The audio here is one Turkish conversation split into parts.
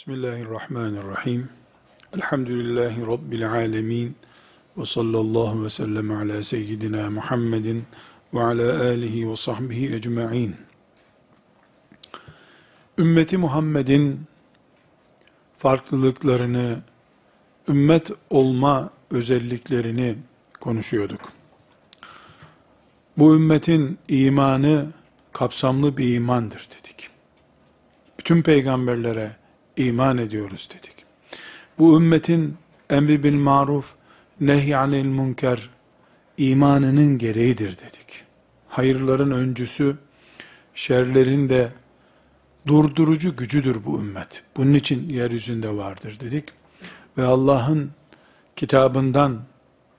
Bismillahirrahmanirrahim. Elhamdülillahi Rabbil alemin. Ve sallallahu ve sellem ala seyyidina Muhammedin ve ala alihi ve sahbihi ecma'in. Ümmeti Muhammed'in farklılıklarını, ümmet olma özelliklerini konuşuyorduk. Bu ümmetin imanı kapsamlı bir imandır dedik. Bütün peygamberlere iman ediyoruz dedik. Bu ümmetin emri bil maruf, nehyanil münker imanının gereğidir dedik. Hayırların öncüsü, şerlerin de durdurucu gücüdür bu ümmet. Bunun için yeryüzünde vardır dedik. Ve Allah'ın kitabından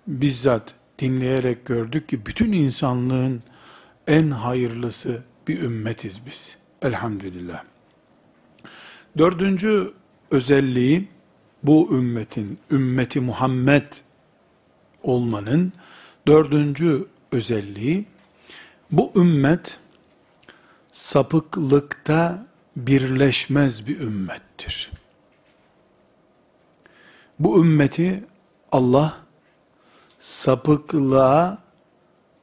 bizzat dinleyerek gördük ki bütün insanlığın en hayırlısı bir ümmetiz biz. Elhamdülillah. Dördüncü özelliği bu ümmetin, ümmeti Muhammed olmanın dördüncü özelliği bu ümmet sapıklıkta birleşmez bir ümmettir. Bu ümmeti Allah sapıklığa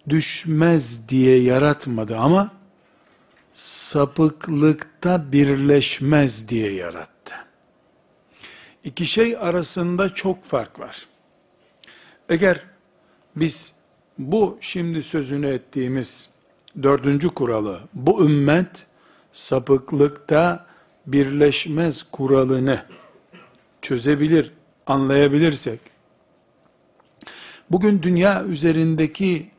düşmez diye yaratmadı ama sapıklıkta birleşmez diye yarattı. İki şey arasında çok fark var. Eğer biz bu şimdi sözünü ettiğimiz dördüncü kuralı, bu ümmet sapıklıkta birleşmez kuralını çözebilir, anlayabilirsek, bugün dünya üzerindeki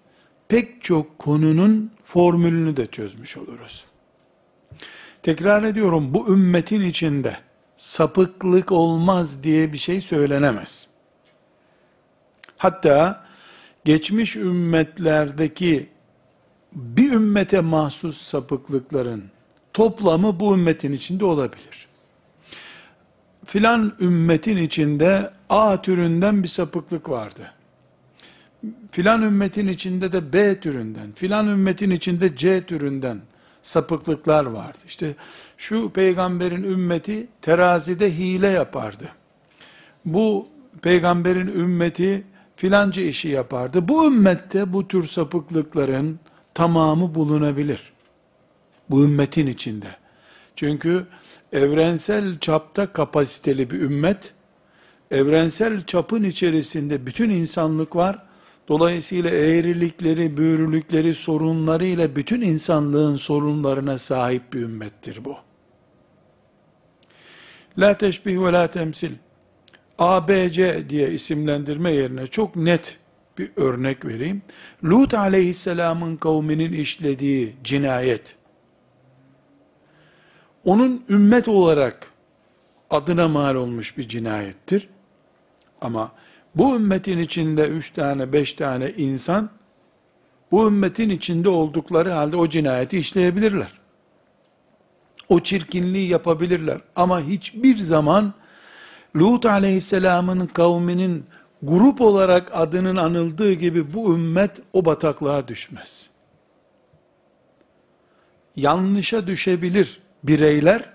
pek çok konunun formülünü de çözmüş oluruz. Tekrar ediyorum bu ümmetin içinde sapıklık olmaz diye bir şey söylenemez. Hatta geçmiş ümmetlerdeki bir ümmete mahsus sapıklıkların toplamı bu ümmetin içinde olabilir. Filan ümmetin içinde A türünden bir sapıklık vardı filan ümmetin içinde de B türünden, filan ümmetin içinde C türünden sapıklıklar vardı. İşte şu peygamberin ümmeti terazide hile yapardı. Bu peygamberin ümmeti filanca işi yapardı. Bu ümmette bu tür sapıklıkların tamamı bulunabilir. Bu ümmetin içinde. Çünkü evrensel çapta kapasiteli bir ümmet, evrensel çapın içerisinde bütün insanlık var Dolayısıyla eğrilikleri, büyürülükleri, sorunlarıyla bütün insanlığın sorunlarına sahip bir ümmettir bu. La teşbih ve la temsil. ABC diye isimlendirme yerine çok net bir örnek vereyim. Lut aleyhisselamın kavminin işlediği cinayet, onun ümmet olarak adına mal olmuş bir cinayettir. Ama bu ümmetin içinde üç tane, beş tane insan, bu ümmetin içinde oldukları halde o cinayeti işleyebilirler. O çirkinliği yapabilirler. Ama hiçbir zaman Lut aleyhisselamın kavminin grup olarak adının anıldığı gibi bu ümmet o bataklığa düşmez. Yanlışa düşebilir bireyler,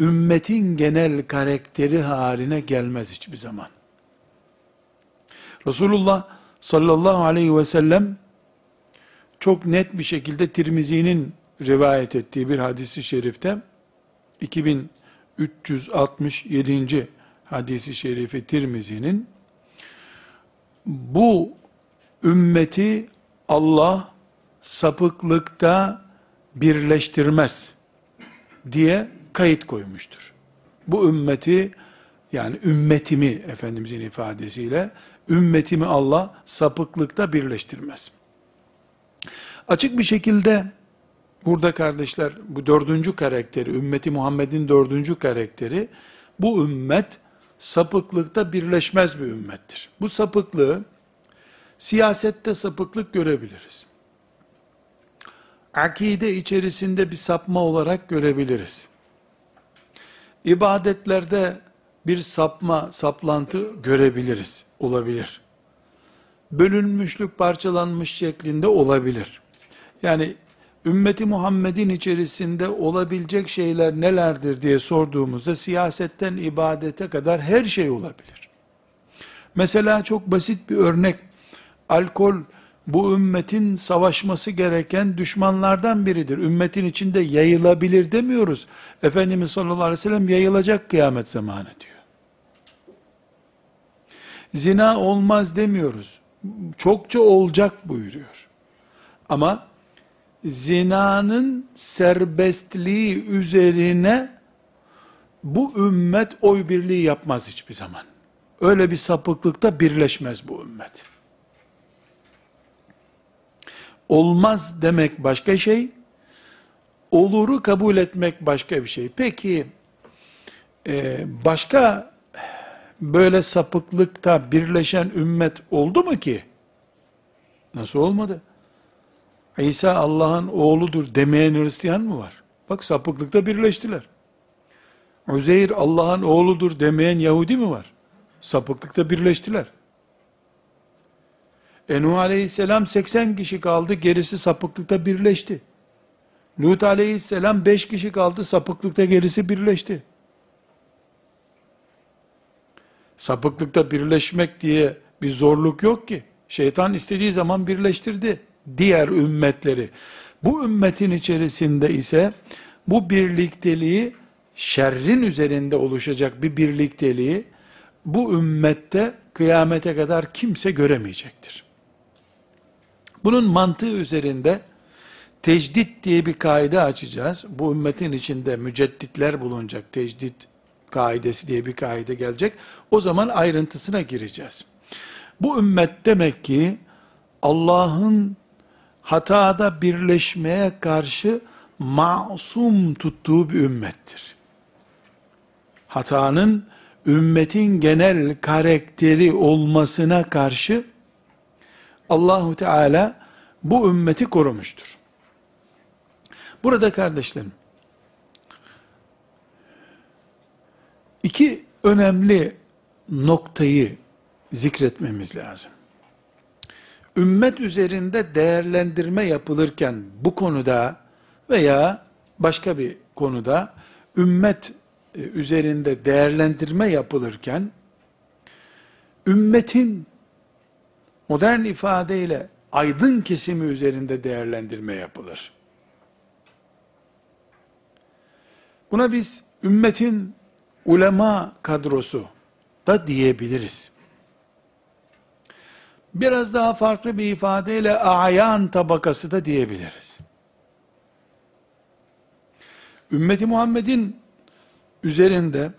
ümmetin genel karakteri haline gelmez hiçbir zaman. Resulullah sallallahu aleyhi ve sellem çok net bir şekilde Tirmizi'nin rivayet ettiği bir hadisi şerifte 2367. hadisi şerifi Tirmizi'nin bu ümmeti Allah sapıklıkta birleştirmez diye kayıt koymuştur. Bu ümmeti yani ümmetimi Efendimizin ifadesiyle ümmetimi Allah sapıklıkta birleştirmez. Açık bir şekilde burada kardeşler bu dördüncü karakteri, ümmeti Muhammed'in dördüncü karakteri bu ümmet sapıklıkta birleşmez bir ümmettir. Bu sapıklığı siyasette sapıklık görebiliriz. Akide içerisinde bir sapma olarak görebiliriz. İbadetlerde bir sapma, saplantı görebiliriz, olabilir. Bölünmüşlük, parçalanmış şeklinde olabilir. Yani ümmeti Muhammed'in içerisinde olabilecek şeyler nelerdir diye sorduğumuzda siyasetten ibadete kadar her şey olabilir. Mesela çok basit bir örnek. Alkol bu ümmetin savaşması gereken düşmanlardan biridir. Ümmetin içinde yayılabilir demiyoruz. Efendimiz sallallahu aleyhi ve sellem yayılacak kıyamet zamanı diyor. Zina olmaz demiyoruz. Çokça olacak buyuruyor. Ama zinanın serbestliği üzerine bu ümmet oy birliği yapmaz hiçbir zaman. Öyle bir sapıklıkta birleşmez bu ümmet. Olmaz demek başka şey, oluru kabul etmek başka bir şey. Peki, e, başka böyle sapıklıkta birleşen ümmet oldu mu ki? Nasıl olmadı? İsa Allah'ın oğludur demeyen Hristiyan mı var? Bak sapıklıkta birleştiler. Uzeyr Allah'ın oğludur demeyen Yahudi mi var? Sapıklıkta birleştiler. Enuh aleyhisselam 80 kişi kaldı, gerisi sapıklıkta birleşti. Lut aleyhisselam 5 kişi kaldı, sapıklıkta gerisi birleşti. Sapıklıkta birleşmek diye bir zorluk yok ki. Şeytan istediği zaman birleştirdi diğer ümmetleri. Bu ümmetin içerisinde ise bu birlikteliği şerrin üzerinde oluşacak bir birlikteliği bu ümmette kıyamete kadar kimse göremeyecektir. Bunun mantığı üzerinde tecdit diye bir kaide açacağız. Bu ümmetin içinde mücedditler bulunacak. Tecdit kaidesi diye bir kaide gelecek. O zaman ayrıntısına gireceğiz. Bu ümmet demek ki Allah'ın hatada birleşmeye karşı masum tuttuğu bir ümmettir. Hatanın ümmetin genel karakteri olmasına karşı Allahu Teala bu ümmeti korumuştur. Burada kardeşlerim, iki önemli noktayı zikretmemiz lazım. Ümmet üzerinde değerlendirme yapılırken bu konuda veya başka bir konuda ümmet e, üzerinde değerlendirme yapılırken ümmetin modern ifadeyle aydın kesimi üzerinde değerlendirme yapılır. Buna biz ümmetin ulema kadrosu da diyebiliriz. Biraz daha farklı bir ifadeyle ayan tabakası da diyebiliriz. Ümmeti Muhammed'in üzerinde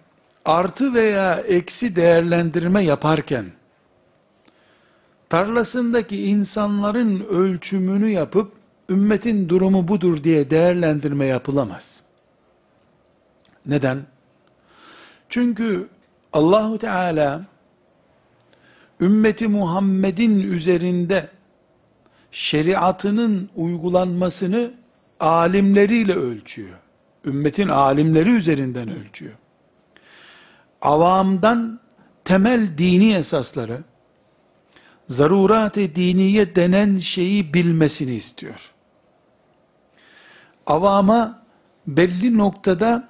artı veya eksi değerlendirme yaparken tarlasındaki insanların ölçümünü yapıp ümmetin durumu budur diye değerlendirme yapılamaz. Neden? Çünkü Allahu Teala ümmeti Muhammed'in üzerinde şeriatının uygulanmasını alimleriyle ölçüyor. Ümmetin alimleri üzerinden ölçüyor. Avamdan temel dini esasları, zarurat-ı diniye denen şeyi bilmesini istiyor. Avama belli noktada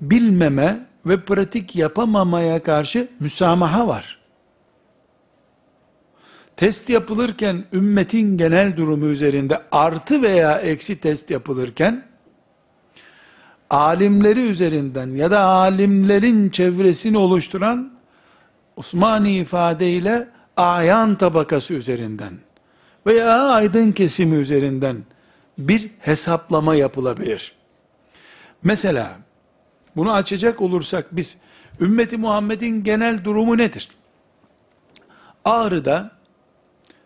bilmeme ve pratik yapamamaya karşı müsamaha var. Test yapılırken ümmetin genel durumu üzerinde artı veya eksi test yapılırken alimleri üzerinden ya da alimlerin çevresini oluşturan Osmani ifadeyle ayan tabakası üzerinden veya aydın kesimi üzerinden bir hesaplama yapılabilir. Mesela bunu açacak olursak biz ümmeti Muhammed'in genel durumu nedir? Ağrı'da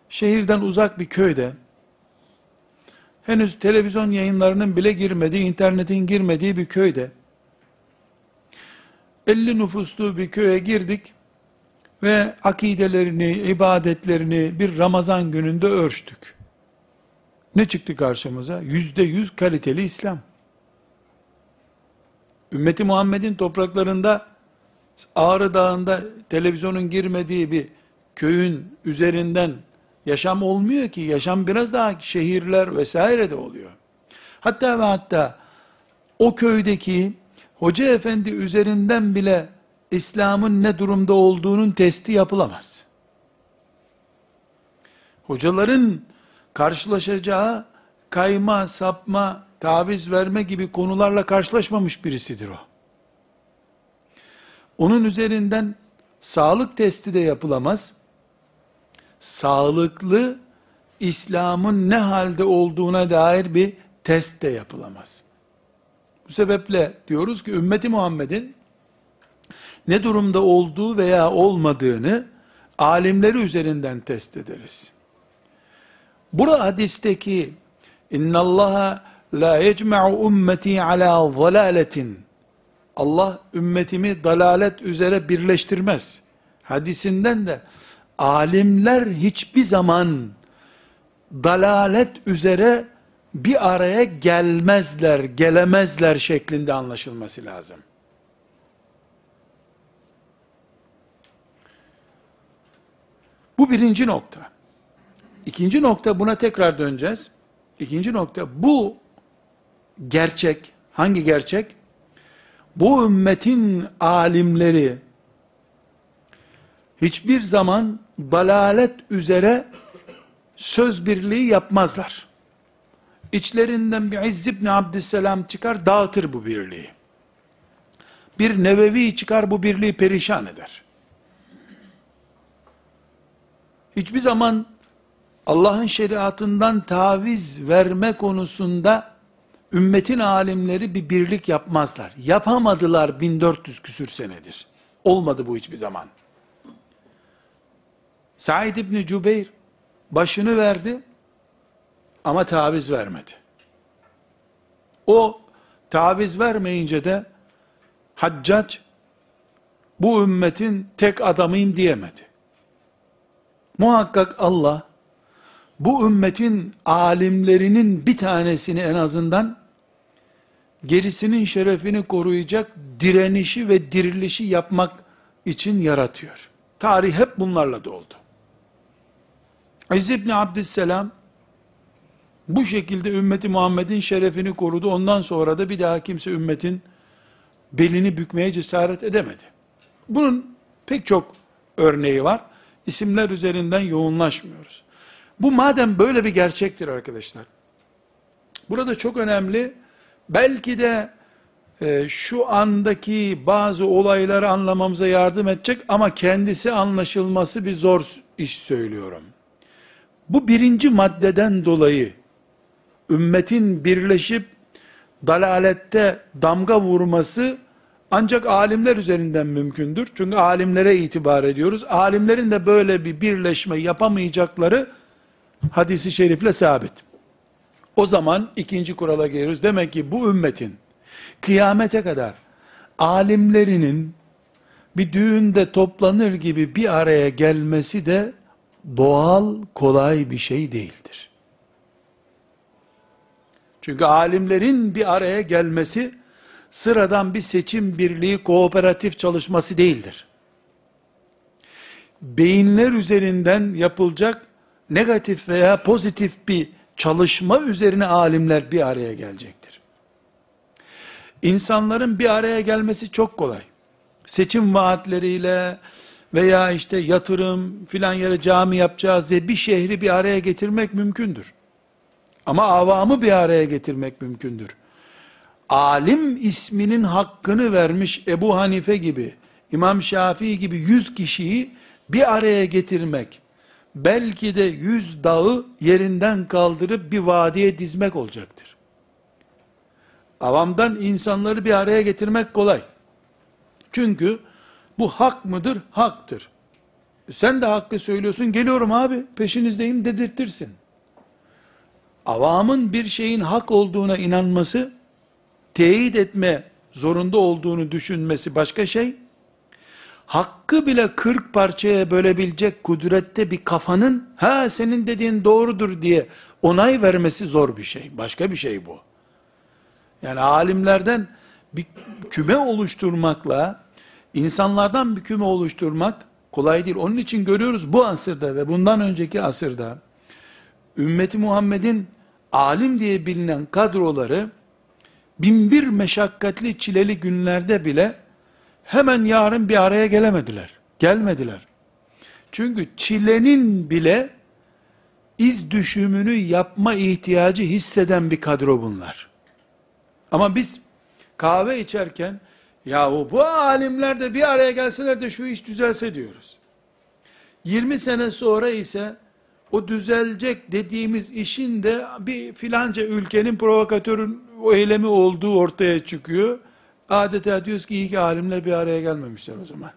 şehirden uzak bir köyde henüz televizyon yayınlarının bile girmediği, internetin girmediği bir köyde 50 nüfuslu bir köye girdik ve akidelerini, ibadetlerini bir Ramazan gününde ölçtük. Ne çıktı karşımıza? Yüzde yüz kaliteli İslam. Ümmeti Muhammed'in topraklarında Ağrı Dağı'nda televizyonun girmediği bir köyün üzerinden yaşam olmuyor ki. Yaşam biraz daha şehirler vesaire de oluyor. Hatta ve hatta o köydeki hoca efendi üzerinden bile İslam'ın ne durumda olduğunun testi yapılamaz. Hocaların karşılaşacağı kayma, sapma, taviz verme gibi konularla karşılaşmamış birisidir o. Onun üzerinden sağlık testi de yapılamaz. Sağlıklı İslam'ın ne halde olduğuna dair bir test de yapılamaz. Bu sebeple diyoruz ki ümmeti Muhammed'in ne durumda olduğu veya olmadığını alimleri üzerinden test ederiz. Bura hadisteki inna Allaha la yecma'u ummeti ala zalaletin Allah ümmetimi dalalet üzere birleştirmez. Hadisinden de alimler hiçbir zaman dalalet üzere bir araya gelmezler, gelemezler şeklinde anlaşılması lazım. Bu birinci nokta. İkinci nokta buna tekrar döneceğiz. İkinci nokta bu gerçek. Hangi gerçek? Bu ümmetin alimleri hiçbir zaman dalalet üzere söz birliği yapmazlar. İçlerinden bir İzz ibn Abdüsselam çıkar dağıtır bu birliği. Bir Nevevi çıkar bu birliği perişan eder. Hiçbir zaman Allah'ın şeriatından taviz verme konusunda ümmetin alimleri bir birlik yapmazlar. Yapamadılar 1400 küsür senedir. Olmadı bu hiçbir zaman. Said İbni Cübeyr başını verdi ama taviz vermedi. O taviz vermeyince de Haccac bu ümmetin tek adamıyım diyemedi. Muhakkak Allah bu ümmetin alimlerinin bir tanesini en azından gerisinin şerefini koruyacak direnişi ve dirilişi yapmak için yaratıyor. Tarih hep bunlarla doldu. İzz ibn Abdüsselam bu şekilde ümmeti Muhammed'in şerefini korudu. Ondan sonra da bir daha kimse ümmetin belini bükmeye cesaret edemedi. Bunun pek çok örneği var. İsimler üzerinden yoğunlaşmıyoruz. Bu madem böyle bir gerçektir arkadaşlar. Burada çok önemli. Belki de e, şu andaki bazı olayları anlamamıza yardım edecek ama kendisi anlaşılması bir zor iş söylüyorum. Bu birinci maddeden dolayı ümmetin birleşip dalalette damga vurması ancak alimler üzerinden mümkündür. Çünkü alimlere itibar ediyoruz. Alimlerin de böyle bir birleşme yapamayacakları hadisi şerifle sabit. O zaman ikinci kurala geliyoruz. Demek ki bu ümmetin kıyamete kadar alimlerinin bir düğünde toplanır gibi bir araya gelmesi de doğal, kolay bir şey değildir. Çünkü alimlerin bir araya gelmesi sıradan bir seçim birliği kooperatif çalışması değildir. Beyinler üzerinden yapılacak negatif veya pozitif bir çalışma üzerine alimler bir araya gelecektir. İnsanların bir araya gelmesi çok kolay. Seçim vaatleriyle veya işte yatırım filan yere cami yapacağız diye bir şehri bir araya getirmek mümkündür. Ama avamı bir araya getirmek mümkündür. Alim isminin hakkını vermiş Ebu Hanife gibi, İmam Şafii gibi yüz kişiyi bir araya getirmek, belki de yüz dağı yerinden kaldırıp bir vadiye dizmek olacaktır. Avamdan insanları bir araya getirmek kolay. Çünkü bu hak mıdır? Haktır. Sen de hakkı söylüyorsun, geliyorum abi, peşinizdeyim dedirtirsin. Avamın bir şeyin hak olduğuna inanması, teyit etme zorunda olduğunu düşünmesi başka şey, hakkı bile kırk parçaya bölebilecek kudrette bir kafanın, ha senin dediğin doğrudur diye onay vermesi zor bir şey. Başka bir şey bu. Yani alimlerden bir küme oluşturmakla, insanlardan bir küme oluşturmak kolay değil. Onun için görüyoruz bu asırda ve bundan önceki asırda, ümmeti Muhammed'in alim diye bilinen kadroları binbir meşakkatli çileli günlerde bile hemen yarın bir araya gelemediler. Gelmediler. Çünkü çilenin bile iz düşümünü yapma ihtiyacı hisseden bir kadro bunlar. Ama biz kahve içerken yahu bu alimler de bir araya gelseler de şu iş düzelse diyoruz. 20 sene sonra ise o düzelecek dediğimiz işin de bir filanca ülkenin provokatörün o eylemi olduğu ortaya çıkıyor. Adeta diyoruz ki iyi ki alimler bir araya gelmemişler o zaman.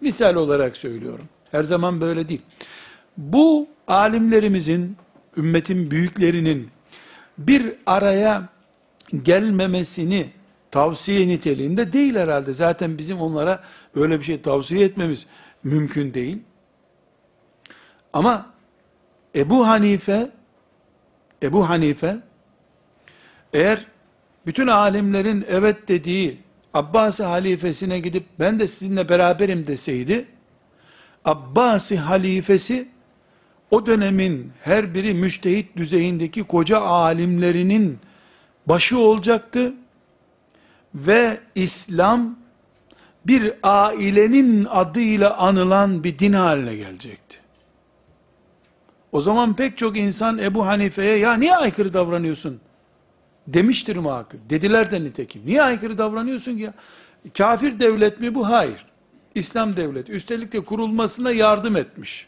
Misal olarak söylüyorum. Her zaman böyle değil. Bu alimlerimizin, ümmetin büyüklerinin bir araya gelmemesini tavsiye niteliğinde değil herhalde. Zaten bizim onlara böyle bir şey tavsiye etmemiz mümkün değil. Ama Ebu Hanife Ebu Hanife eğer bütün alimlerin evet dediği Abbasi halifesine gidip ben de sizinle beraberim deseydi Abbasi halifesi o dönemin her biri müştehit düzeyindeki koca alimlerinin başı olacaktı ve İslam bir ailenin adıyla anılan bir din haline gelecekti. O zaman pek çok insan Ebu Hanife'ye ya niye aykırı davranıyorsun demiştir muhakkak. Dediler de nitekim. Niye aykırı davranıyorsun ki ya? Kafir devlet mi bu? Hayır. İslam devleti. Üstelik de kurulmasına yardım etmiş.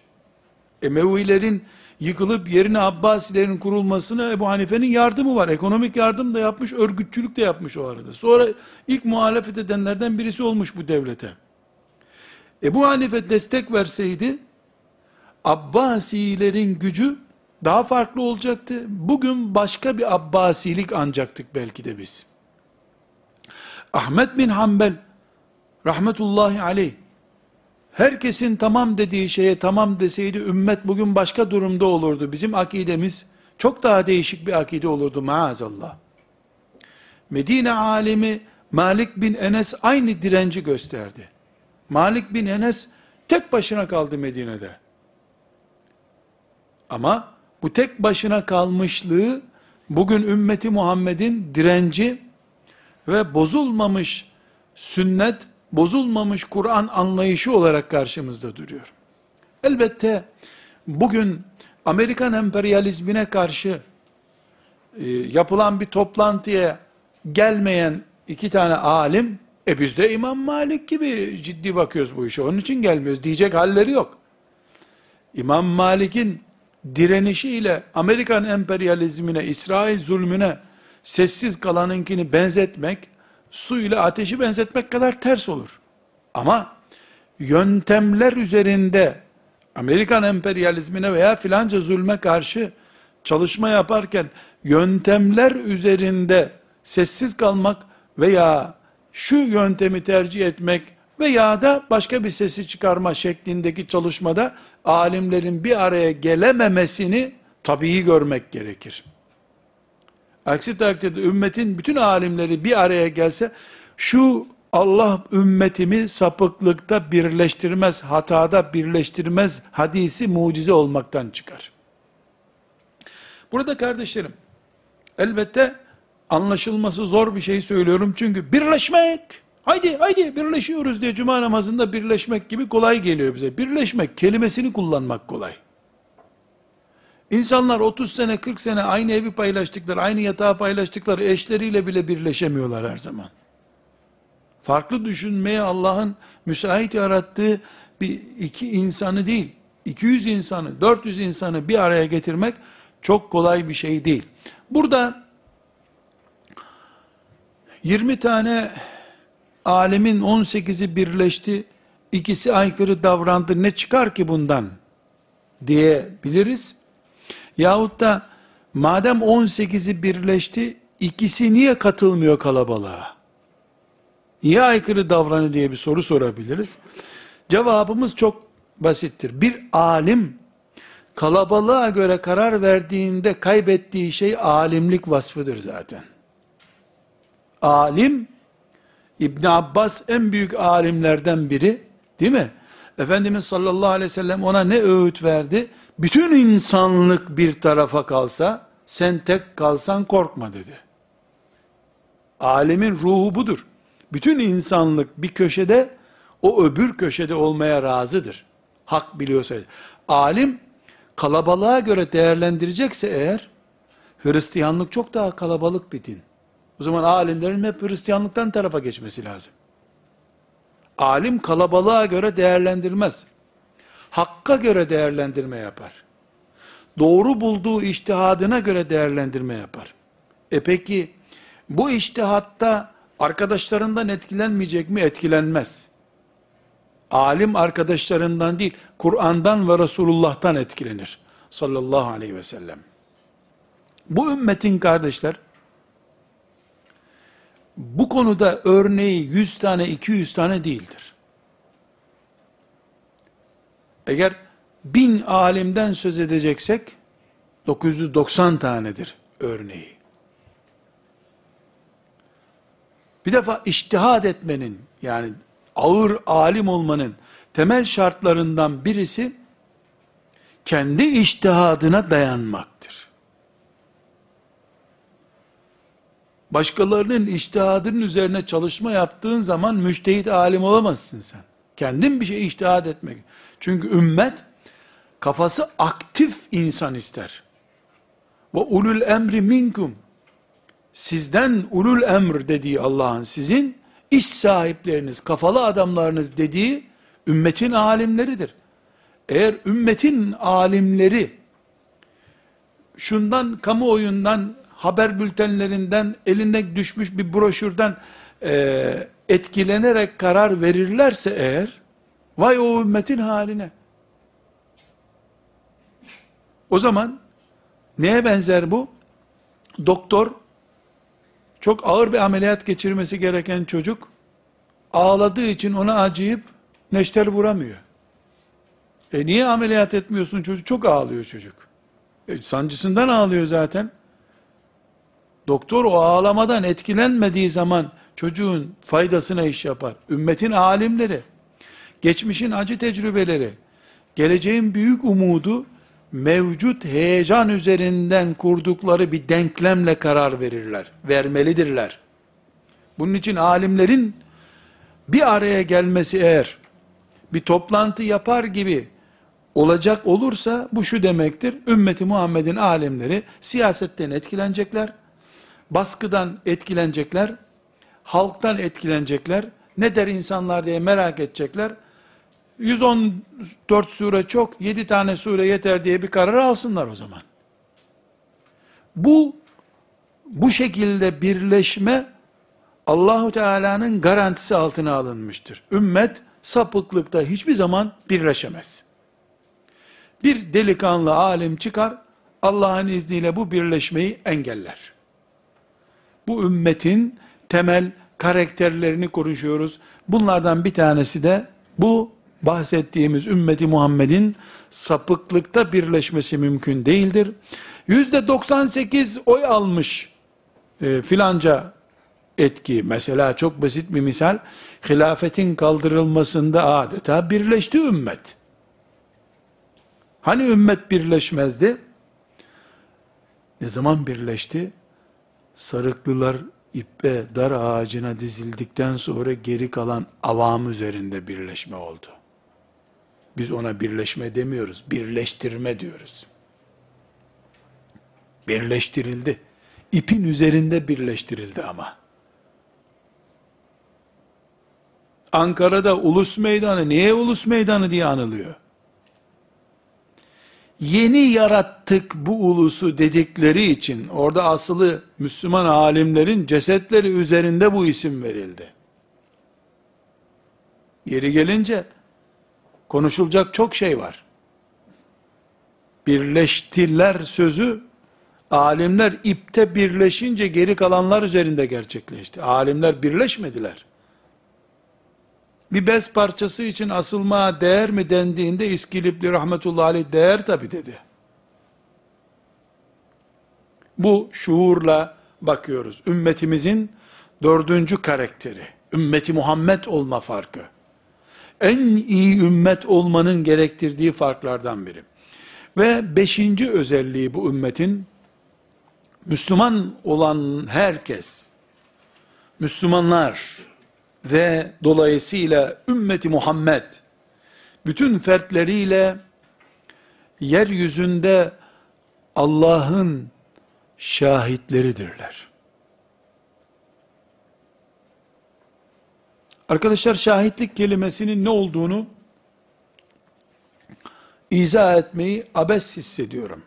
Emevilerin yıkılıp yerine Abbasilerin kurulmasına Ebu Hanife'nin yardımı var. Ekonomik yardım da yapmış, örgütçülük de yapmış o arada. Sonra ilk muhalefet edenlerden birisi olmuş bu devlete. Ebu Hanife destek verseydi, Abbasilerin gücü daha farklı olacaktı. Bugün başka bir Abbasilik ancaktık belki de biz. Ahmet bin Hanbel rahmetullahi aleyh herkesin tamam dediği şeye tamam deseydi ümmet bugün başka durumda olurdu. Bizim akidemiz çok daha değişik bir akide olurdu maazallah. Medine alimi Malik bin Enes aynı direnci gösterdi. Malik bin Enes tek başına kaldı Medine'de. Ama bu tek başına kalmışlığı bugün ümmeti Muhammed'in direnci ve bozulmamış sünnet, bozulmamış Kur'an anlayışı olarak karşımızda duruyor. Elbette bugün Amerikan emperyalizmine karşı e, yapılan bir toplantıya gelmeyen iki tane alim, e biz de İmam Malik gibi ciddi bakıyoruz bu işe, onun için gelmiyoruz diyecek halleri yok. İmam Malik'in direnişiyle Amerikan emperyalizmine, İsrail zulmüne sessiz kalanınkini benzetmek, su ile ateşi benzetmek kadar ters olur. Ama yöntemler üzerinde Amerikan emperyalizmine veya filanca zulme karşı çalışma yaparken yöntemler üzerinde sessiz kalmak veya şu yöntemi tercih etmek veya da başka bir sesi çıkarma şeklindeki çalışmada alimlerin bir araya gelememesini tabii görmek gerekir. Aksi takdirde ümmetin bütün alimleri bir araya gelse şu Allah ümmetimi sapıklıkta birleştirmez, hatada birleştirmez hadisi mucize olmaktan çıkar. Burada kardeşlerim, elbette anlaşılması zor bir şey söylüyorum çünkü birleşmek, Haydi haydi birleşiyoruz diye cuma namazında birleşmek gibi kolay geliyor bize. Birleşmek kelimesini kullanmak kolay. İnsanlar 30 sene 40 sene aynı evi paylaştıkları, aynı yatağı paylaştıkları eşleriyle bile birleşemiyorlar her zaman. Farklı düşünmeye Allah'ın müsait yarattığı bir iki insanı değil, 200 insanı, 400 insanı bir araya getirmek çok kolay bir şey değil. Burada 20 tane alemin 18'i birleşti, ikisi aykırı davrandı, ne çıkar ki bundan diyebiliriz. Yahut da madem 18'i birleşti, ikisi niye katılmıyor kalabalığa? Niye aykırı davranıyor diye bir soru sorabiliriz. Cevabımız çok basittir. Bir alim kalabalığa göre karar verdiğinde kaybettiği şey alimlik vasfıdır zaten. Alim İbn Abbas en büyük alimlerden biri, değil mi? Efendimiz sallallahu aleyhi ve sellem ona ne öğüt verdi? Bütün insanlık bir tarafa kalsa, sen tek kalsan korkma dedi. Alemin ruhu budur. Bütün insanlık bir köşede, o öbür köşede olmaya razıdır. Hak biliyorsa. Alim, kalabalığa göre değerlendirecekse eğer, Hristiyanlık çok daha kalabalık bir din. O zaman alimlerin hep Hristiyanlıktan tarafa geçmesi lazım. Alim kalabalığa göre değerlendirmez. Hakka göre değerlendirme yapar. Doğru bulduğu iştihadına göre değerlendirme yapar. E peki bu iştihatta arkadaşlarından etkilenmeyecek mi? Etkilenmez. Alim arkadaşlarından değil, Kur'an'dan ve Resulullah'tan etkilenir. Sallallahu aleyhi ve sellem. Bu ümmetin kardeşler, bu konuda örneği 100 tane 200 tane değildir. Eğer bin alimden söz edeceksek 990 tanedir örneği. Bir defa iştihad etmenin yani ağır alim olmanın temel şartlarından birisi kendi iştihadına dayanmaktır. Başkalarının iştihadının üzerine çalışma yaptığın zaman müştehit alim olamazsın sen. Kendin bir şey iştihad etmek. Çünkü ümmet kafası aktif insan ister. Ve ulul emri minkum sizden ulul emr dediği Allah'ın sizin iş sahipleriniz, kafalı adamlarınız dediği ümmetin alimleridir. Eğer ümmetin alimleri şundan kamuoyundan haber bültenlerinden eline düşmüş bir broşürden e, etkilenerek karar verirlerse eğer vay o ümmetin haline. O zaman neye benzer bu? Doktor çok ağır bir ameliyat geçirmesi gereken çocuk ağladığı için ona acıyıp neşter vuramıyor. E niye ameliyat etmiyorsun çocuk? Çok ağlıyor çocuk. E, sancısından ağlıyor zaten. Doktor o ağlamadan etkilenmediği zaman çocuğun faydasına iş yapar. Ümmetin alimleri, geçmişin acı tecrübeleri, geleceğin büyük umudu mevcut heyecan üzerinden kurdukları bir denklemle karar verirler. Vermelidirler. Bunun için alimlerin bir araya gelmesi eğer bir toplantı yapar gibi olacak olursa bu şu demektir. Ümmeti Muhammed'in alimleri siyasetten etkilenecekler. Baskıdan etkilenecekler. Halktan etkilenecekler. Ne der insanlar diye merak edecekler. 114 sure çok, 7 tane sure yeter diye bir karar alsınlar o zaman. Bu bu şekilde birleşme Allahu Teala'nın garantisi altına alınmıştır. Ümmet sapıklıkta hiçbir zaman birleşemez. Bir delikanlı alim çıkar, Allah'ın izniyle bu birleşmeyi engeller. Bu ümmetin temel karakterlerini konuşuyoruz. Bunlardan bir tanesi de bu bahsettiğimiz ümmeti Muhammed'in sapıklıkta birleşmesi mümkün değildir. Yüzde 98 oy almış e, filanca etki. Mesela çok basit bir misal, hilafetin kaldırılmasında adeta birleşti ümmet. Hani ümmet birleşmezdi? Ne zaman birleşti? Sarıklılar ippe dar ağacına dizildikten sonra geri kalan avam üzerinde birleşme oldu. Biz ona birleşme demiyoruz, birleştirme diyoruz. Birleştirildi. İpin üzerinde birleştirildi ama. Ankara'da ulus meydanı, niye ulus meydanı diye anılıyor? Yeni yarattık bu ulusu dedikleri için, orada asılı Müslüman alimlerin cesetleri üzerinde bu isim verildi. Yeri gelince, konuşulacak çok şey var. Birleştiler sözü, alimler ipte birleşince geri kalanlar üzerinde gerçekleşti. Alimler birleşmediler. Bir bez parçası için asılmaya değer mi dendiğinde İskilipli rahmetullahi aleyh değer tabi dedi. Bu şuurla bakıyoruz. Ümmetimizin dördüncü karakteri. Ümmeti Muhammed olma farkı en iyi ümmet olmanın gerektirdiği farklardan biri. Ve beşinci özelliği bu ümmetin, Müslüman olan herkes, Müslümanlar ve dolayısıyla ümmeti Muhammed, bütün fertleriyle yeryüzünde Allah'ın şahitleridirler. Arkadaşlar şahitlik kelimesinin ne olduğunu izah etmeyi abes hissediyorum.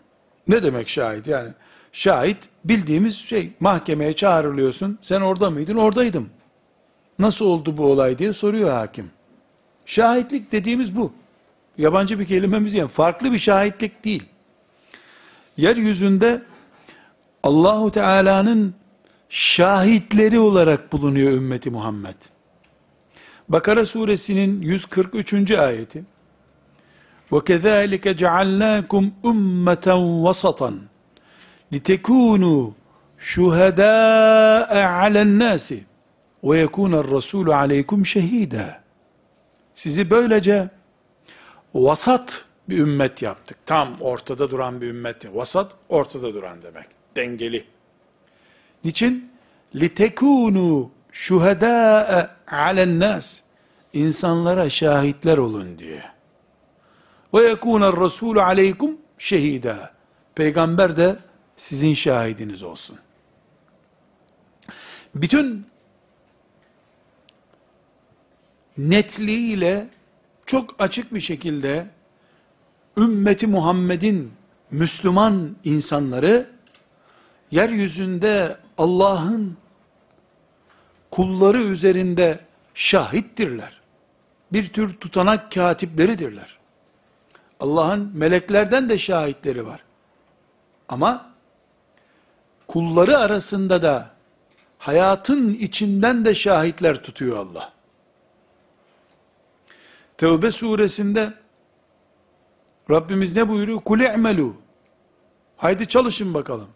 Ne demek şahit? Yani şahit bildiğimiz şey mahkemeye çağrılıyorsun. Sen orada mıydın? Oradaydım. Nasıl oldu bu olay diye soruyor hakim. Şahitlik dediğimiz bu. Yabancı bir kelimemiz yani farklı bir şahitlik değil. Yeryüzünde Allahu Teala'nın şahitleri olarak bulunuyor ümmeti Muhammed. Bakara suresinin 143. ayeti وَكَذَٰلِكَ جَعَلْنَاكُمْ اُمَّةً وَسَطًا لِتَكُونُوا شُهَدَاءَ عَلَى النَّاسِ ve yekûne Resulü aleykum şehide. Sizi böylece vasat bir ümmet yaptık. Tam ortada duran bir ümmet. Vasat ortada duran demek. Dengeli. Niçin? Litekunu şuhedâe alen nas. İnsanlara şahitler olun diye. Ve yekûne Resulü aleykum şehide. Peygamber de sizin şahidiniz olsun. Bütün netliğiyle çok açık bir şekilde ümmeti Muhammed'in Müslüman insanları yeryüzünde Allah'ın kulları üzerinde şahittirler. Bir tür tutanak katipleridirler. Allah'ın meleklerden de şahitleri var. Ama kulları arasında da hayatın içinden de şahitler tutuyor Allah. Tevbe suresinde Rabbimiz ne buyuruyor? Kul i'melu. Haydi çalışın bakalım.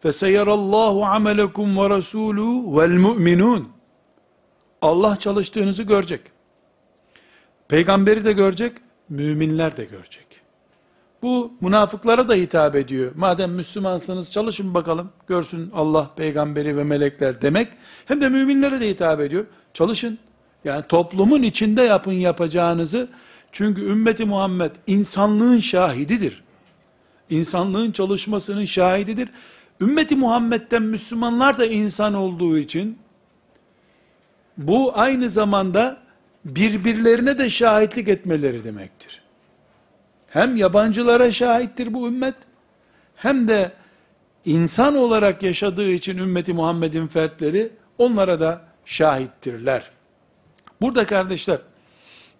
Feseyerallahu amelekum ve rasulu vel mu'minun. Allah çalıştığınızı görecek. Peygamberi de görecek, müminler de görecek. Bu münafıklara da hitap ediyor. Madem Müslümansınız çalışın bakalım, görsün Allah, peygamberi ve melekler demek. Hem de müminlere de hitap ediyor. Çalışın. Yani toplumun içinde yapın yapacağınızı. Çünkü ümmeti Muhammed insanlığın şahididir. İnsanlığın çalışmasının şahididir. Ümmeti Muhammed'den Müslümanlar da insan olduğu için bu aynı zamanda birbirlerine de şahitlik etmeleri demektir. Hem yabancılara şahittir bu ümmet, hem de insan olarak yaşadığı için ümmeti Muhammed'in fertleri onlara da şahittirler. Burada kardeşler,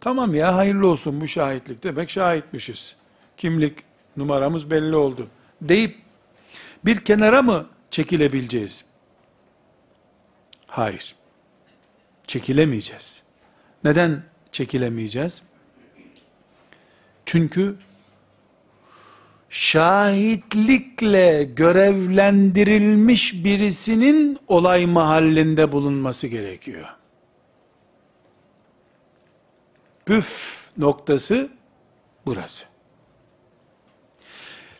tamam ya hayırlı olsun bu şahitlik demek şahitmişiz. Kimlik numaramız belli oldu deyip bir kenara mı çekilebileceğiz? Hayır. Çekilemeyeceğiz. Neden çekilemeyeceğiz? Çünkü şahitlikle görevlendirilmiş birisinin olay mahallinde bulunması gerekiyor. Püf noktası burası.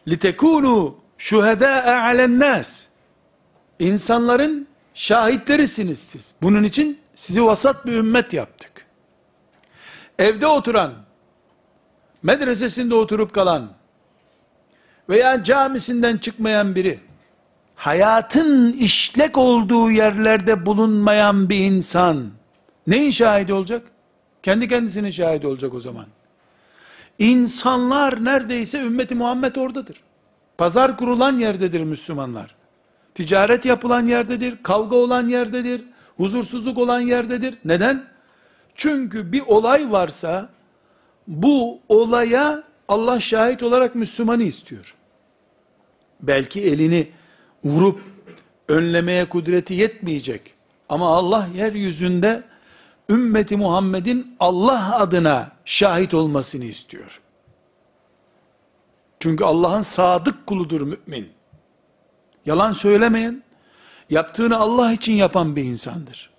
Litekunu şuhedâ'e alennâs. İnsanların şahitlerisiniz siz. Bunun için sizi vasat bir ümmet yaptık. Evde oturan, medresesinde oturup kalan veya camisinden çıkmayan biri, hayatın işlek olduğu yerlerde bulunmayan bir insan, neyin şahidi olacak? Kendi kendisinin şahidi olacak o zaman. İnsanlar neredeyse ümmeti Muhammed oradadır. Pazar kurulan yerdedir Müslümanlar. Ticaret yapılan yerdedir, kavga olan yerdedir, huzursuzluk olan yerdedir. Neden? Çünkü bir olay varsa, bu olaya Allah şahit olarak Müslümanı istiyor. Belki elini vurup önlemeye kudreti yetmeyecek. Ama Allah yeryüzünde ümmeti Muhammed'in Allah adına şahit olmasını istiyor. Çünkü Allah'ın sadık kuludur mümin. Yalan söylemeyen, yaptığını Allah için yapan bir insandır.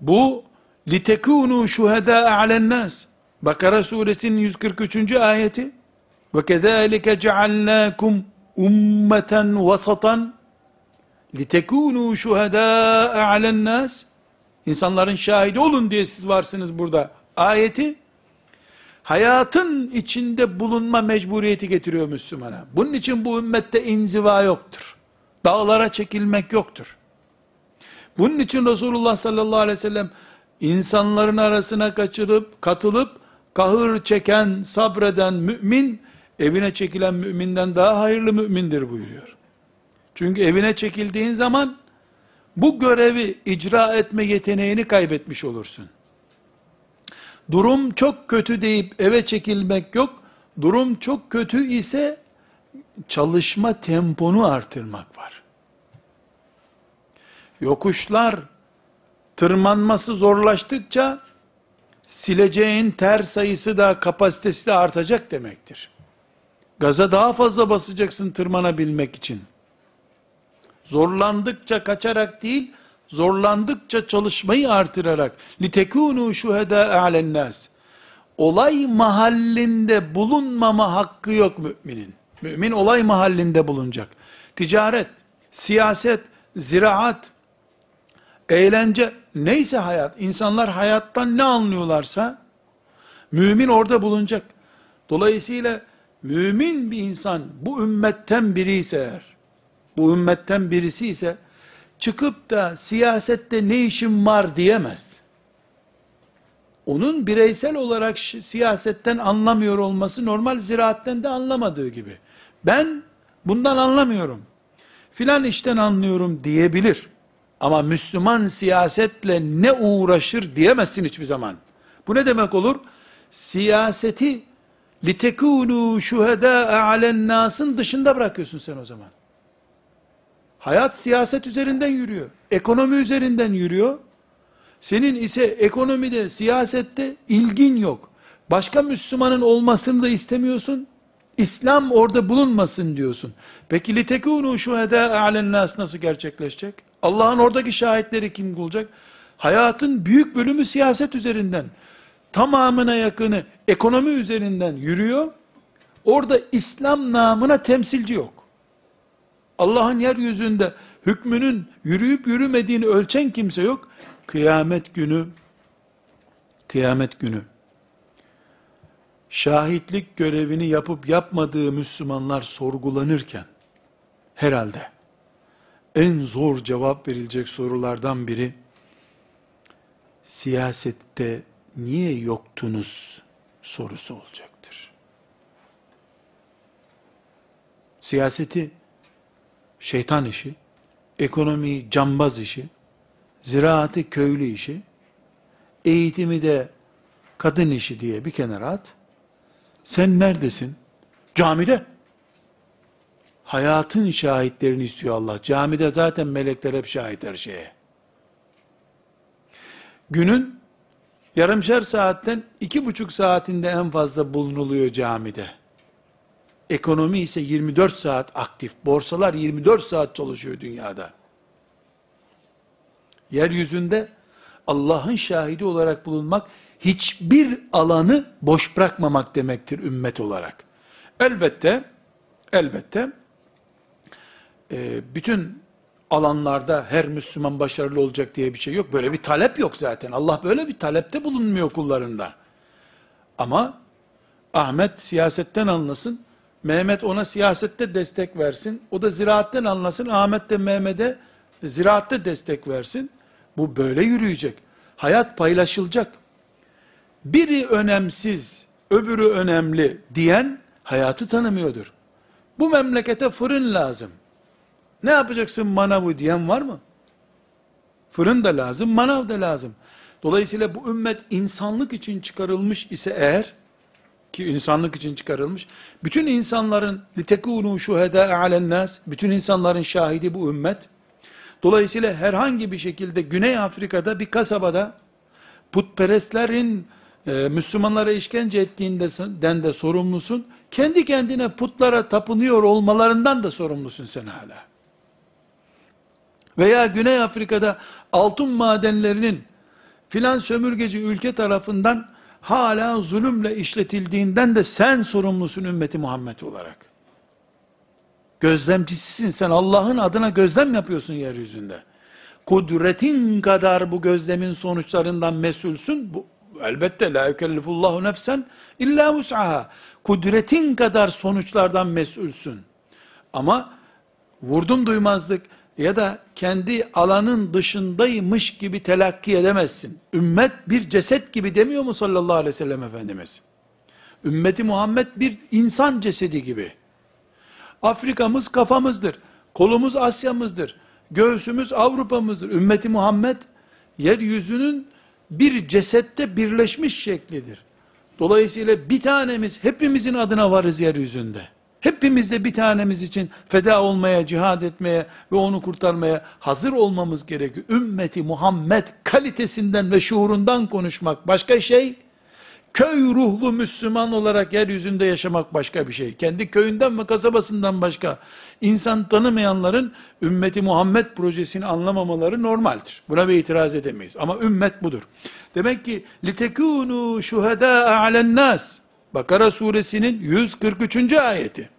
Bu litekunu şuhada ale'n-nas. Bakara suresinin 143. ayeti ve kezalike cealnakum ummeten vasatan litekunu şuhedâ'e alennâs insanların şahidi olun diye siz varsınız burada ayeti hayatın içinde bulunma mecburiyeti getiriyor Müslümana. Bunun için bu ümmette inziva yoktur. Dağlara çekilmek yoktur. Bunun için Resulullah sallallahu aleyhi ve sellem insanların arasına kaçırıp, katılıp, kahır çeken, sabreden mümin, evine çekilen müminden daha hayırlı mümindir buyuruyor. Çünkü evine çekildiğin zaman, bu görevi icra etme yeteneğini kaybetmiş olursun. Durum çok kötü deyip eve çekilmek yok. Durum çok kötü ise çalışma temponu artırmak var. Yokuşlar tırmanması zorlaştıkça sileceğin ter sayısı da kapasitesi de artacak demektir. Gaza daha fazla basacaksın tırmanabilmek için. Zorlandıkça kaçarak değil, zorlandıkça çalışmayı artırarak litekunu şuheda alennas olay mahallinde bulunmama hakkı yok müminin. Mümin olay mahallinde bulunacak. Ticaret, siyaset, ziraat, eğlence, neyse hayat, insanlar hayattan ne anlıyorlarsa, mümin orada bulunacak. Dolayısıyla, mümin bir insan, bu ümmetten biri ise eğer, bu ümmetten birisi ise, çıkıp da siyasette ne işim var diyemez. Onun bireysel olarak siyasetten anlamıyor olması normal ziraatten de anlamadığı gibi. Ben bundan anlamıyorum. Filan işten anlıyorum diyebilir. Ama Müslüman siyasetle ne uğraşır diyemezsin hiçbir zaman. Bu ne demek olur? Siyaseti litekûnû şuhedâ'e alennâsın dışında bırakıyorsun sen o zaman. Hayat siyaset üzerinden yürüyor. Ekonomi üzerinden yürüyor. Senin ise ekonomide, siyasette ilgin yok. Başka Müslümanın olmasını da istemiyorsun. İslam orada bulunmasın diyorsun. Peki litekûnû şuhedâ alennâs nasıl gerçekleşecek? Allah'ın oradaki şahitleri kim bulacak? Hayatın büyük bölümü siyaset üzerinden. Tamamına yakını ekonomi üzerinden yürüyor. Orada İslam namına temsilci yok. Allah'ın yeryüzünde hükmünün yürüyüp yürümediğini ölçen kimse yok. Kıyamet günü, kıyamet günü, şahitlik görevini yapıp yapmadığı Müslümanlar sorgulanırken, herhalde, en zor cevap verilecek sorulardan biri, siyasette niye yoktunuz sorusu olacaktır. Siyaseti, şeytan işi, ekonomi cambaz işi, ziraatı köylü işi, eğitimi de kadın işi diye bir kenara at. Sen neredesin? Camide. Hayatın şahitlerini istiyor Allah. Camide zaten melekler hep şahit her şeye. Günün yarımşar saatten iki buçuk saatinde en fazla bulunuluyor camide. Ekonomi ise 24 saat aktif. Borsalar 24 saat çalışıyor dünyada. Yeryüzünde Allah'ın şahidi olarak bulunmak hiçbir alanı boş bırakmamak demektir ümmet olarak. Elbette, elbette e, bütün alanlarda her Müslüman başarılı olacak diye bir şey yok. Böyle bir talep yok zaten. Allah böyle bir talepte bulunmuyor kullarında. Ama Ahmet siyasetten anlasın, Mehmet ona siyasette destek versin, o da ziraatten anlasın, Ahmet de Mehmet'e ziraatte destek versin. Bu böyle yürüyecek. Hayat paylaşılacak. Biri önemsiz, öbürü önemli diyen hayatı tanımıyordur. Bu memlekete fırın lazım. Ne yapacaksın manavı diyen var mı? Fırın da lazım, manav da lazım. Dolayısıyla bu ümmet insanlık için çıkarılmış ise eğer, ki insanlık için çıkarılmış, bütün insanların litekûnû şuhedâ alennâs, bütün insanların şahidi bu ümmet, dolayısıyla herhangi bir şekilde Güney Afrika'da bir kasabada, putperestlerin e, Müslümanlara işkence ettiğinden de sorumlusun, kendi kendine putlara tapınıyor olmalarından da sorumlusun sen hala. Veya Güney Afrika'da altın madenlerinin filan sömürgeci ülke tarafından hala zulümle işletildiğinden de sen sorumlusun ümmeti Muhammed olarak. Gözlemcisisin. Sen Allah'ın adına gözlem yapıyorsun yeryüzünde. Kudretin kadar bu gözlemin sonuçlarından mesulsün. Bu, elbette la yükellifullahu nefsen illa vus'aha. Kudretin kadar sonuçlardan mesulsün. Ama vurdum duymazlık ya da kendi alanın dışındaymış gibi telakki edemezsin. Ümmet bir ceset gibi demiyor mu sallallahu aleyhi ve sellem Efendimiz? Ümmeti Muhammed bir insan cesedi gibi. Afrika'mız kafamızdır. Kolumuz Asya'mızdır. Göğsümüz Avrupa'mızdır. Ümmeti Muhammed yeryüzünün bir cesette birleşmiş şeklidir. Dolayısıyla bir tanemiz hepimizin adına varız yeryüzünde. Hepimiz de bir tanemiz için feda olmaya, cihad etmeye ve onu kurtarmaya hazır olmamız gerekiyor. Ümmeti Muhammed kalitesinden ve şuurundan konuşmak başka şey, köy ruhlu Müslüman olarak yeryüzünde yaşamak başka bir şey. Kendi köyünden ve kasabasından başka insan tanımayanların ümmeti Muhammed projesini anlamamaları normaldir. Buna bir itiraz edemeyiz. Ama ümmet budur. Demek ki litekunu şuhada alen nas. Bakara suresinin 143. ayeti.